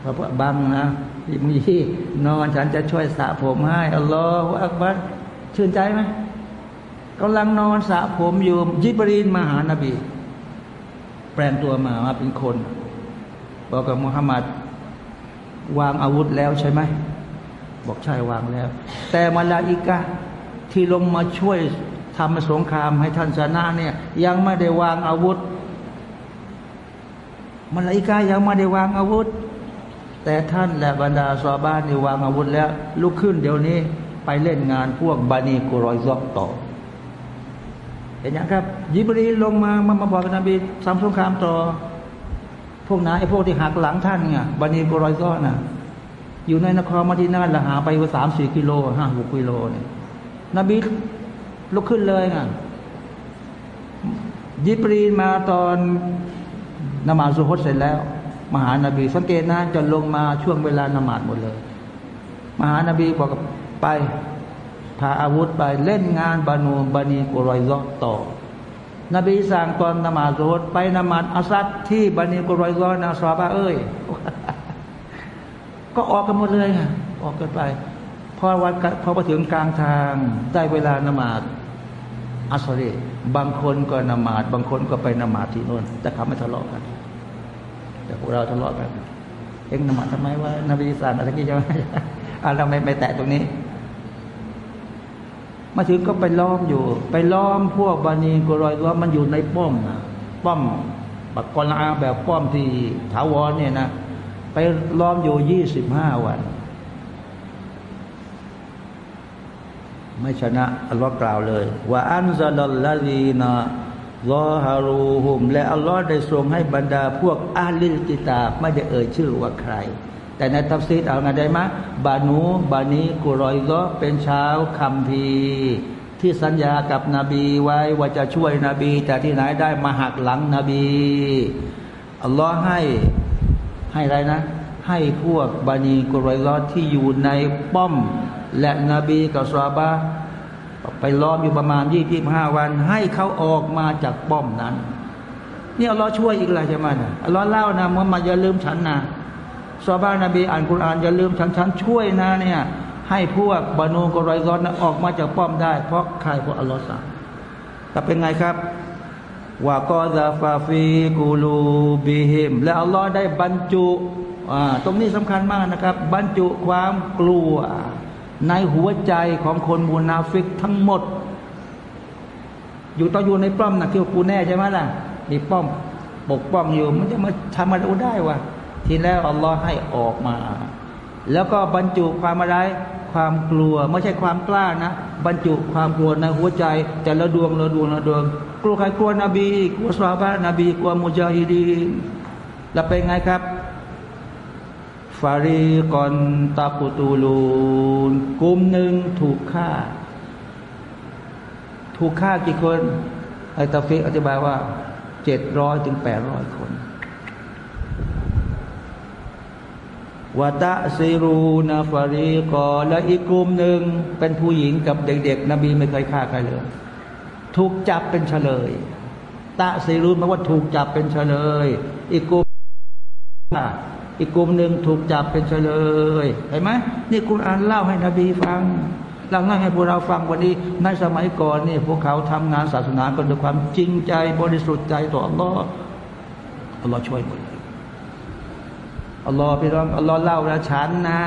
[SPEAKER 1] พระบังนะมีที่นอนฉันจะช่วยสระผมให้อัลลอฮฺอักบัรชื่นใจไหมกำลังนอนสระผมอยู่ยิบรีนมาหานบี แปลงตัวมามาเป็นคน บอกกับมุฮัมมัดวางอาวุธแล้วใช่ไหม บอกใช่วางแล้ว แต่มาลาอิกะที่ลงมาช่วยทำสงครามให้ท่านชนะเนี่ย ยังไม่ได้วางอาวุธมาลาอิกะยังไม่ได้วางอาวุธ แต่ท่านและบรรดาซอบ้านนี่วางอาวุธแล้ว ลุกขึ้นเดี๋ยวนี้ไปเล่นงานพวกบานีกุรอยซอกต่อเห็นยังครับ ยิบรีลงมามามาบอกกับนบีทำสงครามต่อ พวกนั้นไอ้พวกที่หักหลังท่านเนี่ยบานีกุรอยซอกน่ะ อยู่ในนครมาดีนาละหาไปว่าสามสี่กิโลห้าหกกิโลเนี่ยนบีลุกขึ้นเลยไงยิบรีมาตอนนมาสุฮดเสร็จแล้ว หานบี สังเกตนะจะลงมาช่วงเวลานมาดหมดเลย มหานบีบอกไปพาอาวุธไปเล่นงานบานูบานีกุรอยซอต่อ นบีสั่งตอนนมาดโรดไปนมาดอาซัดที่บานีกุรอยซอนาซาบะเอ้ย ก็ออกกันหมดเลยออกกันไปพอวันพอไปถึงกลางทางได้เวลานมาดอัสรีบางคนก็นมาดบางคนก็ไปนมาดที่นู่นแต่เขาไม่ทะเลาะกัน แต่พวกเราทะเลาะกันเอ็งนมาทำไมว่านบีสั่งอะไรกี้จะไม่อ่าเราไม่ไปแตะตรงนี้ มาถึงก็ไปล้อมอยู่ ไปล้อมพวกบานีกุรอยล้อมมันอยู่ในป้อมนะป้อมปักกลาแบบป้อมที่ถาวรเนี่ยนะไปล้อมอยู่ยี่สิบห้าวัน ไม่ชนะอัลลอฮ์กล่าวเลย ว่าอันซาลัลลาดีนา ظاهروهم และอัลลอฮ์ได้ทรงให้บรรดาพวกأهل الكتاب ไม่ได้เอ่ยชื่อว่าใคร แต่ในตัฟซีรเอาไงได้ไหมบานูบานีกุรอยเซาะฮ์ก็เป็นชาวคัมภีร์ที่สัญญากับนบีไว้ว่าจะช่วยนบี แต่ที่ไหนได้มาหักหลังนบีอัลลอฮ์ให้ให้อะไรนะ ให้พวกบานีกุรอยเซาะฮ์ที่อยู่ในป้อม และนบีกับซอฮาบะฮ์ ไปล้อมอยู่ประมาณยี่สิบห้าวัน ให้เขาออกมาจากป้อมนั้น นี่อัลลอฮ์ช่วยอีกล้วใช่ไหมนะอัลลอฮ์เล่านะมุฮัมมัดอย่าลืมฉันนะซอบ้านนบีอ่านคุรานอย่าลืมฉันฉันช่วยนะเนี่ย ให้พวกบานูกรอยซอนนะออกมาจากป้อมได้ เพราะใครเพราะอัลลอฮ์สั่งแต่เป็นไงครับว่ากอซาฟาฟีกูลูบิฮิมและอัลลอฮ์ได้บรรจุตรงนี้สำคัญมากนะครับ บรรจุความกลัว ในหัวใจของคนมุนาฟิกทั้งหมด อยู่ต้องอยู่ในป้อมนะที่กูแน่ใช่ไหมล่ะมีป้อมปกป้องอยู่มันจะมาทำอะไรได้วะทีแล้วอัลลอฮ์ให้ออกมา แล้วก็บรรจุความอะไรความกลัว ไม่ใช่ความกล้านะ บรรจุความกลัวในหัวใจ แต่ละดวงละดวงละดวง กลัวใครกลัวนบีกลัวซอฮาบะฮ์นบีกลัวมุจาฮิดีนแล้วเป็นไงครับ ฟารีกอนตาปุตูลูนกลุ่มหนึ่งถูกฆ่า ถูกฆ่ากี่คนไอตาฟิกอธิบายว่าเจ็ดร้อยถึงแปดร้อยคนวตะซีรูนาฟารีกอและอีกกลุ่มหนึ่งเป็นผู้หญิงกับเด็กๆ นบีไม่เคยฆ่าใครเลย ถูกจับเป็นเฉลย ตะซีรูนแปลว่าถูกจับเป็นเฉลย อีกกลุ่ม อีกกลุ่มหนึ่งถูกจับเป็นเฉลยเห็นไหมนี่คุณอ่านเล่าให้นบีฟังเล่าให้พวกเราฟังวันนี้ในสมัยก่อนนี่พวกเขาทำงานศาสนากันด้วยความจริงใจบริสุทธิ์ใจต่ออัลลอฮ์อัลลอฮ์ช่วยหมดอัลลอฮ์พี่น้องอัลลอฮ์เล่าแล้วฉันนะ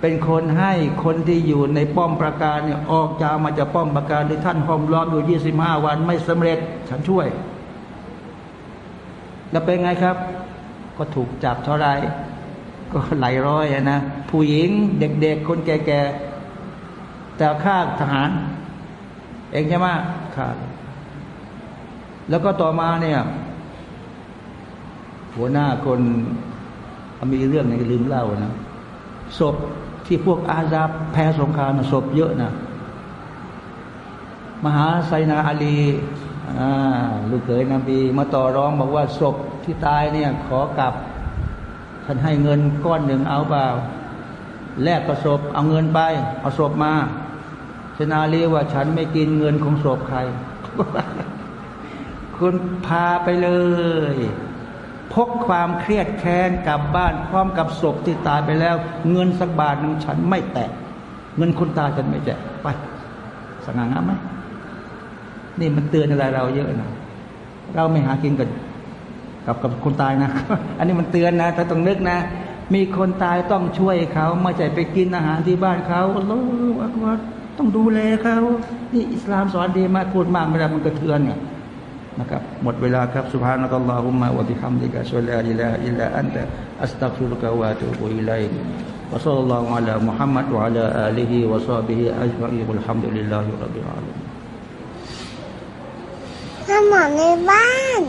[SPEAKER 1] เป็นคนให้คนที่อยู่ในป้อมประการเนี่ยออกจากมาจากป้อมประการที่ท่านห้อมล้อมอยู่ยี่สิบห้าวันไม่สำเร็จ ฉันช่วย แล้วเป็นไงครับ ก็ถูกจับเท่าไรก็หลายร้อยนะผู้หญิงเด็ก ๆ คนแก่ๆแต่ข้าทหาร เองใช่ไหมข้าแล้วก็ต่อมาเนี่ย หัวหน้าคนมีเรื่องในลืมเล่านะศพที่พวกอาซาบแพ้สงครามศพเยอะนะมหาไซนาอาลีลูกเขยนบีมาต่อร้องบอกว่าศพ ที่ตายเนี่ยขอกลับท่านให้เงินก้อนหนึ่งเอาเปล่า แลกกับศพเอาเงินไป เอาศพมาชนาลีว่าฉันไม่กินเงินของศพใคร คุณพาไปเลย พกความเครียดแค้นกลับบ้านพร้อมกับศพที่ตายไปแล้ว เงินสักบาทหนึ่งฉันไม่แตะ เงินคนตายฉันไม่แตะไปสง่างามไหมนี่มันเตือนอะไรเราเยอะนะ เราไม่หากินกัน กับกับคนตายนะ อันนี้มันเตือนนะแต่ต้องนึกนะ มีคนตายต้องช่วยเขาไม่ใช่ไปกินอาหารที่บ้านเขาโอ้โหอักวัดต้องดูแลเขานี่อิสลามสอนดีมากพูดมากไม่ได้มันกระเทือนเนี่ยนะครับหมดเวลาครับ سبحانك اللهم وبحمدك أشهد أن لا إله إلا أنت أستغفرك وأتوب إليك وصلى الله على محمد وعلى آله وصحبه أجمعين والحمد لله رب العالمين
[SPEAKER 2] สมองในบ้าน